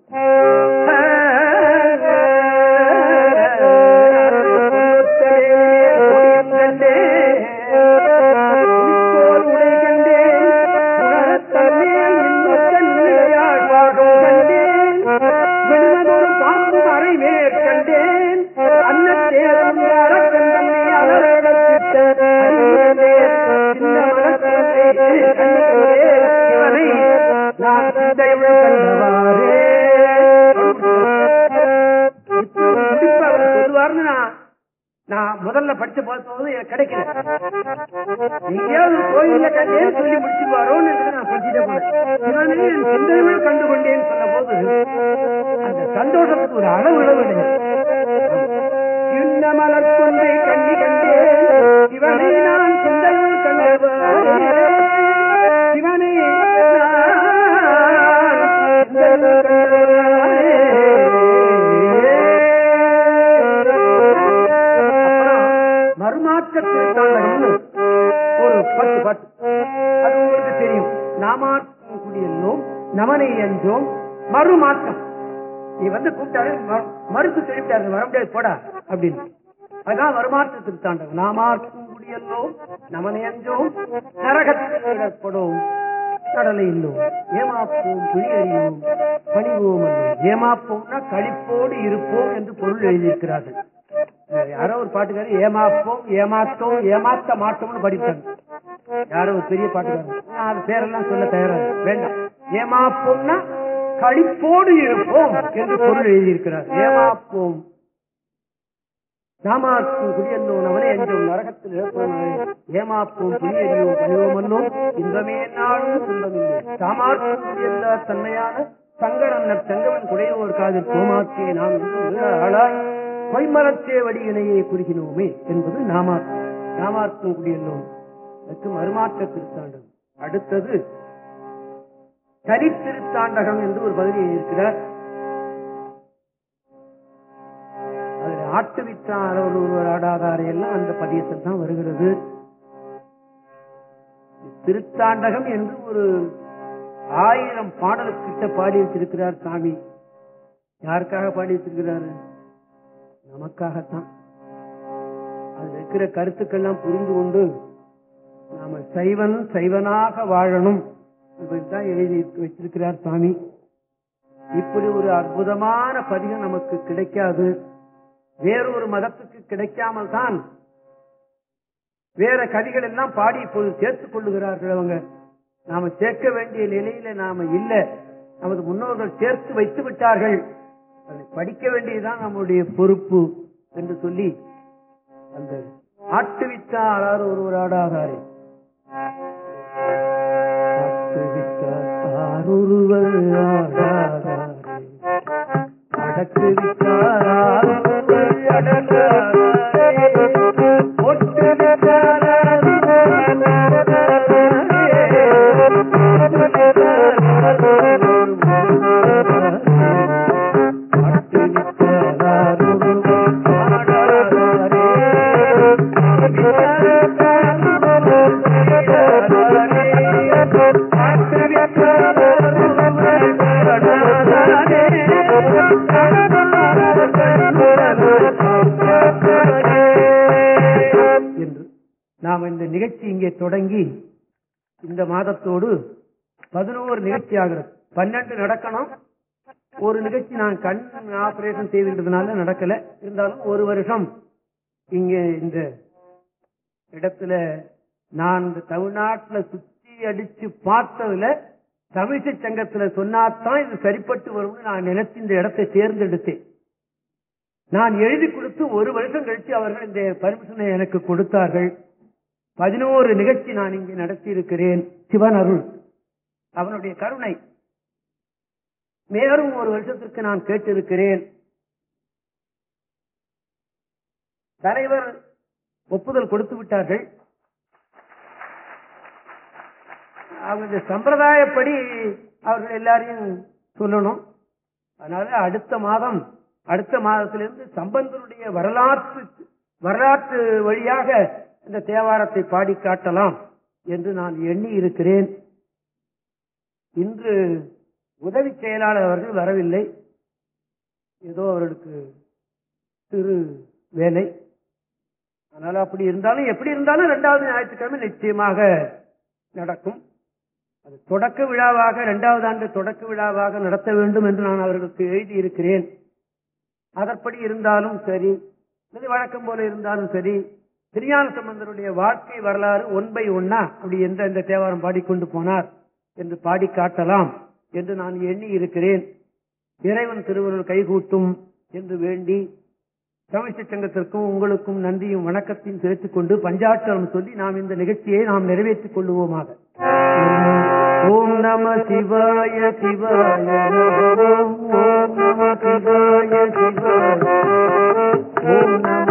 சொல்லுவார்னு நான் நான் முதல்ல படிச்ச போது எனக்கு கிடைக்கல. எங்கேயாவது கோயில்ல கண்டேன் சொல்லி முடிச்சுவாரோன்னு நான் படிச்சுட்டே போனேன். கண்டு கொண்டேன்னு சொன்ன போது அந்த சந்தோஷத்துக்கு ஒரு அளவு அளவு கிடையாது சின்ன மலர்கொன்றை கண்ணி கண்டேன். இவனை குடியெல்லோம் நமனை என்றோம் மறுமாற்றம். நீ வந்து கூப்பிட்டாரு மறுத்து சொல்லிவிட்டாரு வர முடியாது போடா அப்படின்னு. அதான் வருமாற்ற திருத்தாண்டகம் நாமாற்றும் குடியெல்லோம் நமனை என்றோம் நரகப்படும் கடலை இல்லோம் ஏமாப்போம் பிழியறியோம் பணிவோம் ஏமாப்போம்னா கழிப்போடு இருப்போம் என்று பொருள் எழுதியிருக்கிறார்கள். யாரோ ஒரு பாட்டுக்காரர் ஏமாப்போம் ஏமாத்தோம் ஏமாத்த மாட்டோம்னு படிப்பாங்க. யாரோ ஒரு பெரிய பாட்டு பேரெல்லாம் சொல்ல தயாரா வேண்டாம். ஏமாப்போம்னா கழிப்போடு இருப்போம் என்று பொருள் எழுதியிருக்கிறார். ஏமாப்போம் நாமாக்கும் என்றும் நரகத்தில் ஏமாப்போம் இன்பமே நாளும் துன்பமில்லை. தன்மையான சங்கரன்னர் செங்கவன் குடையோர் காதில் கோமாக்கே நாம் ஆளாய் வடியினையே குறுகினோமே என்பது நாமார்த்தம். நாமார்க்கும் குடியல்லோம் மற்றும் மறுமாற்ற திருத்தாண்டகம் அடுத்தது தனித்திருத்தாண்டகம் என்று ஒரு பகுதி இருக்கிறார் அதில் ஆட்டு ஒருவர் ஆடாதாரை எல்லாம் அந்த பதியத்தில் தான் வருகிறது. திருத்தாண்டகம் என்று ஒரு ஆயிரம் பாடலுக்கிட்ட பாடி வச்சிருக்கிறார் சாமி. யாருக்காக பாடி வச்சிருக்கிறாரு நமக்காகத்தான். அதில் இருக்கிற கருத்துக்கெல்லாம் புரிந்து கொண்டு நாம சைவன் சைவனாக வாழணும். தான் எழுதி வச்சிருக்கிறார் சாமி இப்படி ஒரு அற்புதமான பதிகம் நமக்கு கிடைக்காது. வேறொரு மதத்துக்கு கிடைக்காமல் தான் வேற கவிகள் எல்லாம் பாடி இப்போது சேர்த்துக் கொள்ளுகிறார்கள் அவங்க. நாம சேர்க்க வேண்டிய நிலையில நாம இல்ல. நமது முன்னோர்கள் சேர்த்து வைத்து விட்டார்கள். அதை படிக்க வேண்டியதுதான் நம்முடைய பொறுப்பு என்று சொல்லி அந்த ஆட்டுவித்தார் ஒருவர் ஆடாதாரே ஆருருவர் ஆடாதாரே அடக்கு விட்டார் நிகழ்ச்சியை தொடங்கி இந்த மாதத்தோடு பதினோரு நிகழ்ச்சி ஆகிறது. பன்னெண்டு நடக்கணும். ஒரு நிகழ்ச்சி நான் கண் ஆபரேஷன் செய்திருந்ததுனால நடக்கல. இருந்தாலும் ஒரு வருஷம் இங்க இந்த இடத்துல நான் இந்த தமிழ்நாட்டுல சுத்தி அடிச்சு பார்த்ததுல தமிழிசை சங்கத்துல சொன்னாத்தான் இது சரிப்பட்டு வரும்னு நான் நினைச்சு இந்த இடத்தை தேர்ந்தெடுத்தேன். நான் எழுதி கொடுத்து ஒரு வருஷம் கழிச்சு அவர்கள் இந்த பர்மிஷனை எனக்கு கொடுத்தார்கள். பதினோரு நிகழ்ச்சி நான் இங்கே நடத்தி இருக்கிறேன் சிவன் அருள். அவனுடைய கருணை. மேலும் ஒரு வருஷத்திற்கு நான் கேட்டிருக்கிறேன். தலைவர் ஒப்புதல் கொடுத்து விட்டார்கள். அவங்க சம்பிரதாயப்படி அவர்கள் எல்லாரையும் சொல்லணும். அதனால அடுத்த மாதம் அடுத்த மாதத்திலிருந்து சம்பந்தருடைய வரலாற்று வரலாற்று வழியாக இந்த தேவாரத்தை பாடி காட்டலாம் என்று நான் எண்ணி இருக்கிறேன். இன்று உதவி செயலாளர் அவர்கள் வரவில்லை. ஏதோ அவர்களுக்கு சிறு வேலை. அதனால அப்படி இருந்தாலும் எப்படி இருந்தாலும் இரண்டாவது ஞாயிற்றுக்கிழமை நிச்சயமாக நடக்கும். அது தொடக்க விழாவாக இரண்டாவது ஆண்டு தொடக்க விழாவாக நடத்த வேண்டும் என்று நான் அவர்களுக்கு எழுதியிருக்கிறேன் அதற்படி இருந்தாலும் சரி வழக்கம் போல இருந்தாலும் சரி திருஞான சம்பந்தருடைய வாழ்க்கை வரலாறு ஒன் பை ஒன்னா அப்படி எந்த இந்த தேவாரம் பாடிக்கொண்டு போனார் என்று பாடி காட்டலாம் என்று நான் எண்ணி இருக்கிறேன் இறைவன் திருவருள் கைகூட்டும் என்று வேண்டி தமிழ்ச்சி சங்கத்திற்கும் உங்களுக்கும் நன்றியும் வணக்கத்தையும் சேர்த்துக் கொண்டு பஞ்சாட்சரம் சொல்லி நாம் இந்த நிகழ்ச்சியை நாம் நிறைவேற்றிக் கொள்வோமாக ஓம் நம சிவாய சிவாய ஓம் நம சிவாய சிவாய. ஓம் நம